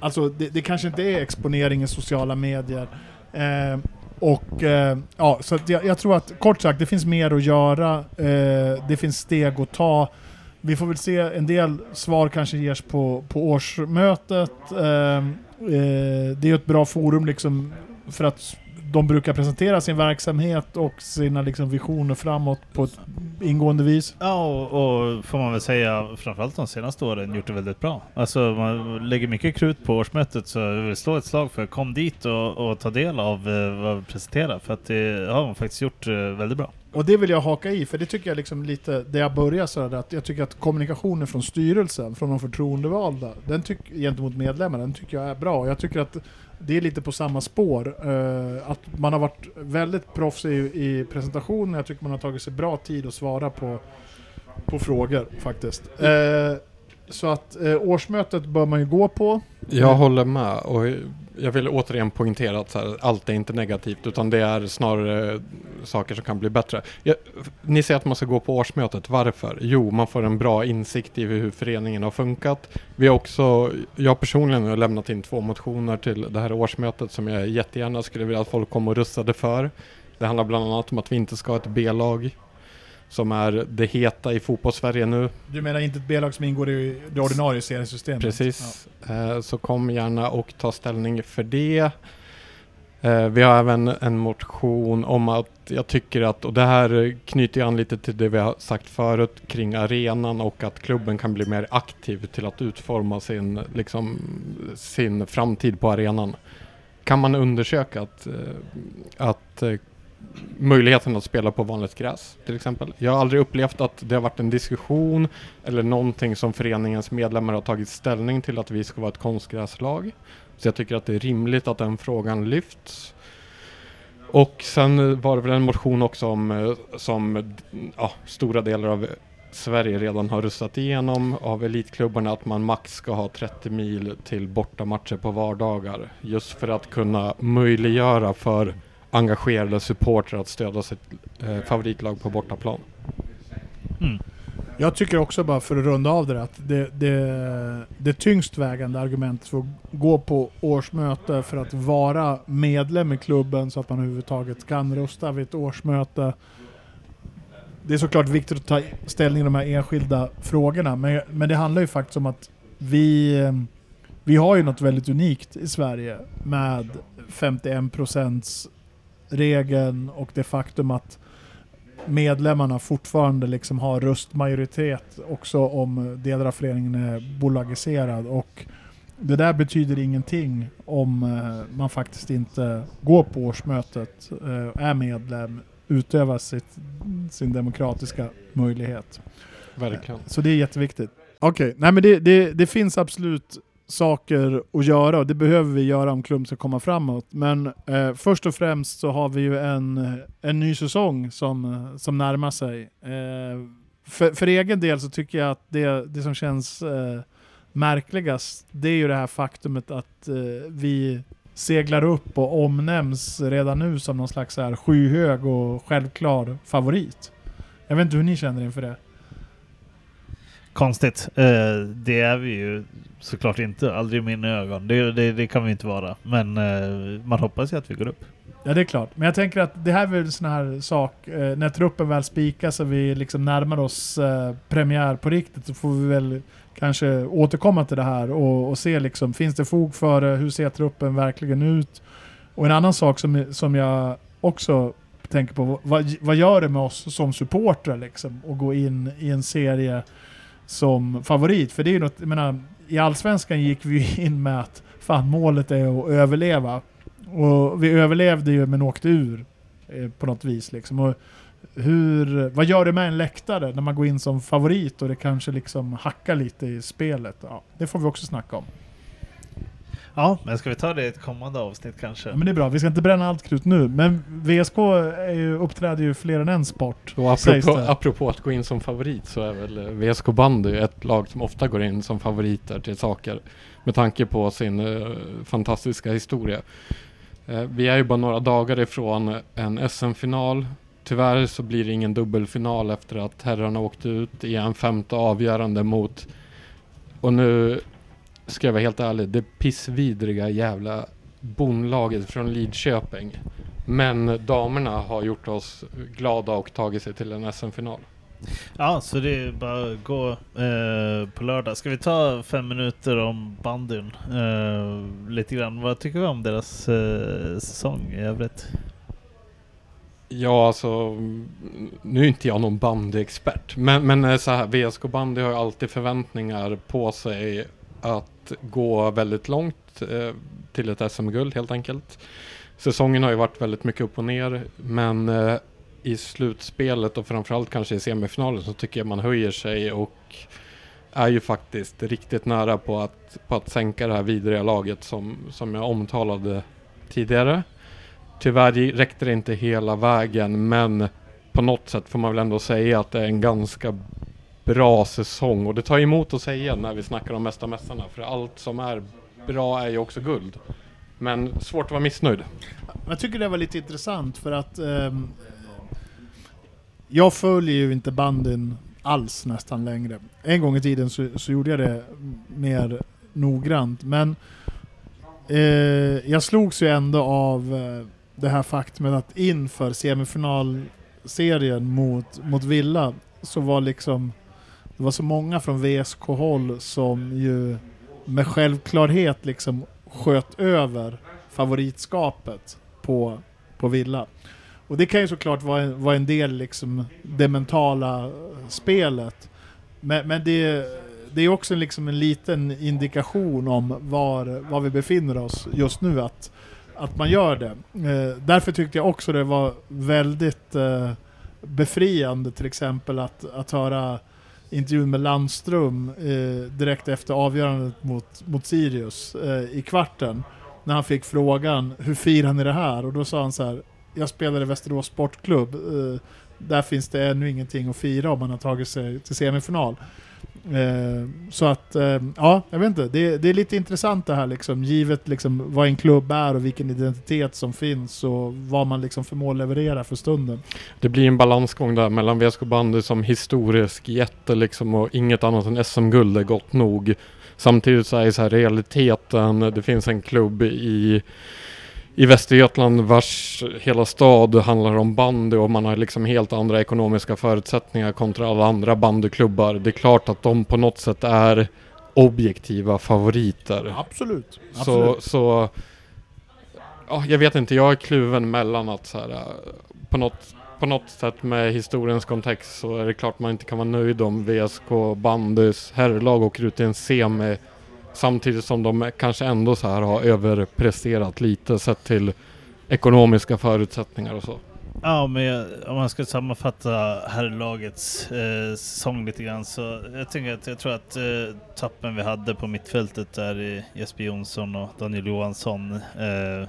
C: Alltså det, det kanske inte är exponering i sociala medier. Eh, och eh, ja, så att jag, jag tror att kort sagt, det finns mer att göra. Eh, det finns steg att ta. Vi får väl se, en del svar kanske ges på, på årsmötet. Eh, eh, det är ju ett bra forum liksom för att de brukar presentera sin verksamhet och sina liksom visioner framåt på ett ingående vis.
A: Ja, och, och får man väl säga, framförallt de senaste åren, gjort det väldigt bra. Alltså man lägger mycket krut på årsmötet så jag vill slå ett slag för kom dit och, och ta del av eh, vad vi presenterar. För att det har man faktiskt gjort eh, väldigt bra.
C: Och det vill jag haka i, för det tycker jag liksom lite, där jag börjar så är det att jag tycker att kommunikationen från styrelsen, från de förtroendevalda, den tyck, gentemot medlemmarna, den tycker jag är bra. Jag tycker att det är lite på samma spår. eh, att man har varit väldigt proffsig i, i presentationen, jag tycker man har tagit sig bra tid att svara på, på frågor faktiskt. Eh, så att eh, årsmötet bör man ju gå på.
B: Jag håller med och jag vill återigen poängtera att här, allt är inte negativt utan det är snarare saker som kan bli bättre. Jag, ni säger att man ska gå på årsmötet, varför? Jo, man får en bra insikt i hur föreningen har funkat. Vi har också, jag personligen har lämnat in två motioner till det här årsmötet som jag jättegärna skulle vilja att folk kom och röstade för. Det handlar bland annat om att vi inte ska ha ett B-lag som är det heta i fotbollssverige nu.
C: Du menar inte ett B-lag som ingår i det ordinarie seriesystemet?
B: Precis. Eh, Så kom gärna och ta ställning för det. Eh, Vi har även en motion om att jag tycker att, och det här knyter an lite till det vi har sagt förut kring arenan och att klubben kan bli mer aktiv till att utforma sin, liksom, sin framtid på arenan. Kan man undersöka att, eh, att möjligheten att spela på vanligt gräs till exempel. Jag har aldrig upplevt att det har varit en diskussion eller någonting som föreningens medlemmar har tagit ställning till att vi ska vara ett konstgräslag. Så jag tycker att det är rimligt att den frågan lyfts. Och sen var det väl en motion också om, eh, som ja, stora delar av Sverige redan har röstat igenom av elitklubbarna att man max ska ha 30 mil till bortamatcher på vardagar. Just för att kunna möjliggöra för engagerade supportrar att stödja sitt eh, favoritlag på bortaplan.
A: Mm.
C: Jag tycker också bara för att runda av det där, att det, det, det tyngst vägande argumentet för att gå på årsmöte för att vara medlem i klubben så att man överhuvudtaget kan rösta vid ett årsmöte. Det är såklart viktigt att ta ställning i de här enskilda frågorna, men, men det handlar ju faktiskt om att vi, vi har ju något väldigt unikt i Sverige med 51% regeln och det faktum att medlemmarna fortfarande liksom har röstmajoritet också om delar av föreningen är bolagiserad. Och det där betyder ingenting om eh, man faktiskt inte går på årsmötet, eh, är medlem, utövar sitt, sin demokratiska möjlighet.
B: Verkligen.
C: Så det är jätteviktigt. Okej, nej men det, det, det finns absolut saker att göra och det behöver vi göra om klubben ska komma framåt. Men eh, först och främst så har vi ju en, en ny säsong som, som närmar sig. Eh, för, för egen del så tycker jag att det, det som känns eh, märkligast det är ju det här faktumet att eh, vi seglar upp och omnämns redan nu som någon slags så här skyhög och självklar favorit. Jag vet inte hur ni känner inför det?
A: Konstigt. Eh, det är vi ju såklart inte. Aldrig i mina ögon. Det, det, det kan vi inte vara. Men eh, man hoppas ju att vi går upp.
C: Ja det är klart. Men jag tänker att det här är väl en sån här sak, eh, när truppen väl spikas och vi liksom närmar oss eh, premiär på riktigt så får vi väl kanske återkomma till det här och, och se liksom, finns det fog för det? Hur ser truppen verkligen ut? Och en annan sak som, som jag också tänker på, vad, vad gör det med oss som supportrar liksom? Att gå in i en serie som favorit? För det är ju något, jag menar, i Allsvenskan gick vi ju in med att fan målet är att överleva. Och vi överlevde ju men åkte ur eh, på något vis. Liksom. Och hur, vad gör det med en läktare när man går in som favorit och det kanske liksom hackar lite i spelet? Ja, det får vi också snacka om.
A: Ja, men ska vi ta det i ett kommande avsnitt kanske?
C: Ja, men det är bra, vi ska inte bränna allt krut nu. Men VSK är ju, uppträder ju fler än en sport.
B: Och apropå, apropå att gå in som favorit så är väl eh, VSK bandy ett lag som ofta går in som favoriter till saker med tanke på sin eh, fantastiska historia. Eh, vi är ju bara några dagar ifrån en SM-final. Tyvärr så blir det ingen dubbelfinal efter att herrarna åkte ut i en femte avgörande mot, och nu ska jag vara helt ärlig, det pissvidriga jävla bondlaget från Lidköping. Men damerna har gjort oss glada och tagit sig till en SM-final.
A: Ja, så det är bara att gå eh, på lördag. Ska vi ta fem minuter om bandyn? Eh, lite grann. Vad tycker vi om deras eh, säsong i övrigt?
B: Ja, alltså mm, nu är inte jag någon bandyexpert, men, men eh, så här, VSK bandy har ju alltid förväntningar på sig att gå väldigt långt eh, till ett SM-guld helt enkelt. Säsongen har ju varit väldigt mycket upp och ner, men eh, i slutspelet och framförallt kanske i semifinalen så tycker jag man höjer sig och är ju faktiskt riktigt nära på att, på att sänka det här vidriga laget som, som jag omtalade tidigare. Tyvärr räckte det inte hela vägen men på något sätt får man väl ändå säga att det är en ganska bra säsong och det tar emot att säga när vi snackar om mesta mästarna för allt som är bra är ju också guld. Men svårt att vara missnöjd.
C: Jag tycker det var lite intressant för att eh, jag följer ju inte bandyn alls nästan längre. En gång i tiden så, så gjorde jag det mer noggrant men eh, jag slogs ju ändå av eh, det här faktumet att inför semifinalserien mot, mot Villa så var liksom det var så många från VSK-håll som ju med självklarhet liksom sköt över favoritskapet på, på Villa. Och det kan ju såklart vara en, vara en del liksom det mentala spelet. Men, men det, det är också liksom en liten indikation om var, var vi befinner oss just nu, att, att man gör det. Eh, därför tyckte jag också det var väldigt eh, befriande till exempel att, att höra intervjun med Landström eh, direkt efter avgörandet mot, mot Sirius eh, i kvarten. När han fick frågan hur firar ni det här? Och då sa han så här jag spelar i Västerås Sportklubb. Eh, där finns det ännu ingenting att fira om man har tagit sig till semifinal. Eh, så att, eh, ja, jag vet inte. Det, det är lite intressant det här liksom, givet liksom vad en klubb är och vilken identitet som finns och vad man liksom förmår leverera för stunden.
B: Det blir en balansgång där mellan VSK bandy som historisk jätte liksom och inget annat än SM-guld är gott nog. Samtidigt så är det så här realiteten, det finns en klubb i i Västergötland vars hela stad handlar om bandy och man har liksom helt andra ekonomiska förutsättningar kontra alla andra bandyklubbar. Det är klart att de på något sätt är objektiva favoriter.
C: Absolut.
B: Så, så ja, jag vet inte, jag är kluven mellan att så här, på något på något sätt med historiens kontext så är det klart man inte kan vara nöjd om VSK bandys herrlag åker ut i en semi samtidigt som de kanske ändå så här har överpresterat lite sett till ekonomiska förutsättningar och så.
A: Ja, men jag, om man ska sammanfatta herrlagets eh, säsong lite grann så jag tänker att jag tror att eh, tappen vi hade på mittfältet där i Jesper Jonsson och Daniel Johansson eh,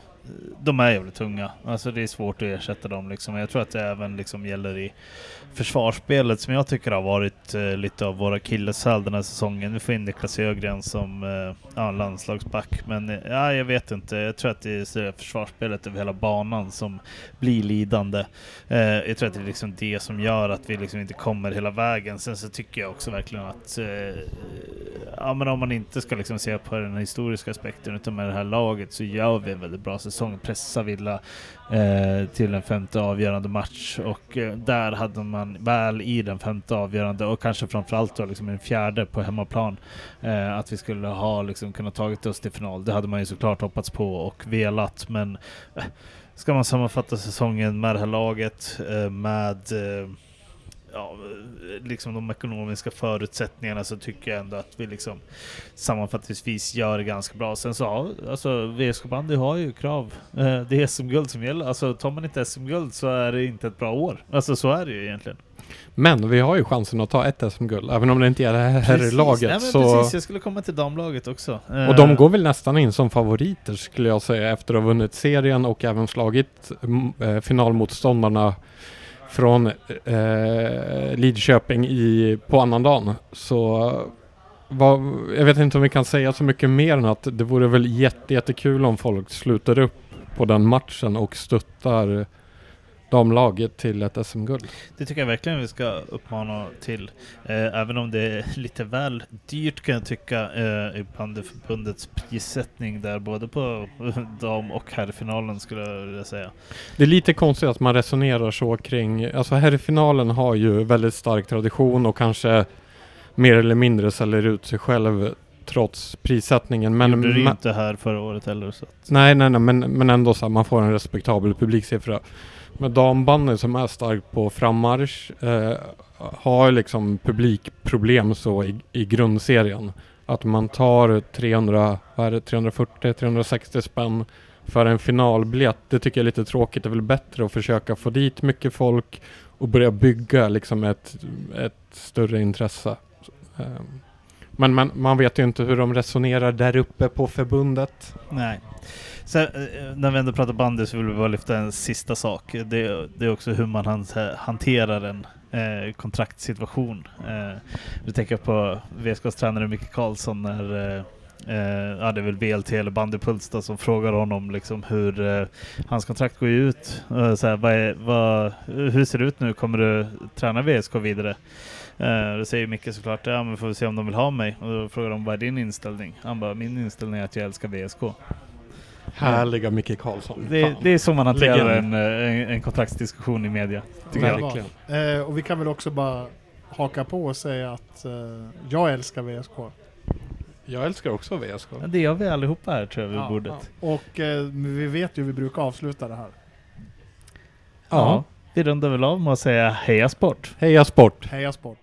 A: de är jävligt tunga. Alltså det är svårt att ersätta dem liksom. Jag tror att det även liksom gäller i försvarsspelet som jag tycker har varit eh, lite av våra killesäl den här säsongen. Vi får in Niklas Ögren som eh, ja, landslagsback, men eh, ja, jag vet inte. Jag tror att det är försvarsspelet över hela banan som blir lidande. Eh, jag tror att det är liksom det som gör att vi liksom inte kommer hela vägen. Sen så tycker jag också verkligen att eh, ja, men om man inte ska liksom se på den historiska aspekten utan med det här laget så gör vi en väldigt bra säsong. Pressar Villa eh, till en femte avgörande match och eh, där hade man väl i den femte avgörande och kanske framförallt då liksom en fjärde på hemmaplan eh, att vi skulle ha liksom kunnat tagit oss till final. Det hade man ju såklart hoppats på och velat men eh, ska man sammanfatta säsongen med det här laget eh, med eh, ja, liksom de ekonomiska förutsättningarna så tycker jag ändå att vi liksom sammanfattningsvis gör det ganska bra. Sen så, ja, alltså VSK bandy har ju krav. Eh, det är SM-guld som gäller. Alltså tar man inte SM-guld så är det inte ett bra år. Alltså så är det ju egentligen.
B: Men vi har ju chansen att ta ett SM-guld, även om det inte är det här herrlaget.
A: Nej, men
B: så...
A: precis, jag skulle komma till damlaget också.
B: Och de går väl nästan in som favoriter skulle jag säga efter att ha vunnit serien och även slagit mm, eh, finalmotståndarna från eh, Lidköping i, på annandagen. Så vad, jag vet inte om vi kan säga så mycket mer än att det vore väl jätte, jättekul om folk slutar upp på den matchen och stöttar damlaget till ett SM-guld.
A: Det tycker jag verkligen vi ska uppmana till. Eh, även om det är lite väl dyrt kan jag tycka eh, i bandyförbundets prissättning där både på dam och herrfinalen skulle jag vilja säga.
B: Det är lite konstigt att man resonerar så kring, alltså herrfinalen har ju väldigt stark tradition och kanske mer eller mindre säljer ut sig själv trots prissättningen. Men,
A: Gjorde det
B: ma-
A: inte här förra året heller. Så att.
B: Nej, nej, nej, men, men ändå så här, man får en respektabel publiksiffra. Men dambandet som är starkt på frammarsch eh, har liksom publikproblem så i, i grundserien. Att man tar 300, vad är det, 340-360 spänn för en finalbiljett. Det tycker jag är lite tråkigt. Det är väl bättre att försöka få dit mycket folk och börja bygga liksom ett, ett större intresse. Eh, Men man, man vet ju inte hur de resonerar där uppe på förbundet.
A: Nej. Sen, eh, när vi ändå pratar bandy så vill vi bara lyfta en sista sak. Det, det är också hur man eh, hanterar en eh, kontraktssituation. Eh, vi tänker på VSKs tränare Micke Karlsson när eh, Eh, ja, det är väl BLT eller Bandypuls då, som frågar honom liksom hur eh, hans kontrakt går ju ut. Eh, så här, vad är, vad, hur ser det ut nu? Kommer du träna VSK vidare? Eh, då säger Micke såklart, ja men får vi se om de vill ha mig. Och då frågar de, vad är din inställning? Han bara, min inställning är att jag älskar VSK.
B: Härliga Micke Karlsson.
A: Det, det är så man hanterar en, eh, en, en kontraktsdiskussion i media. Tycker jag.
B: Verkligen.
C: Eh, och vi kan väl också bara haka på och säga att eh, jag älskar VSK.
B: Jag älskar också VSK.
A: Ja, Det gör vi allihopa här tror jag vid
C: Ja,
A: bordet.
C: Och eh, vi vet ju hur vi brukar avsluta det här.
A: Ja. Vi rundar väl av med att säga heja sport!
B: Heja sport!
C: Heja sport!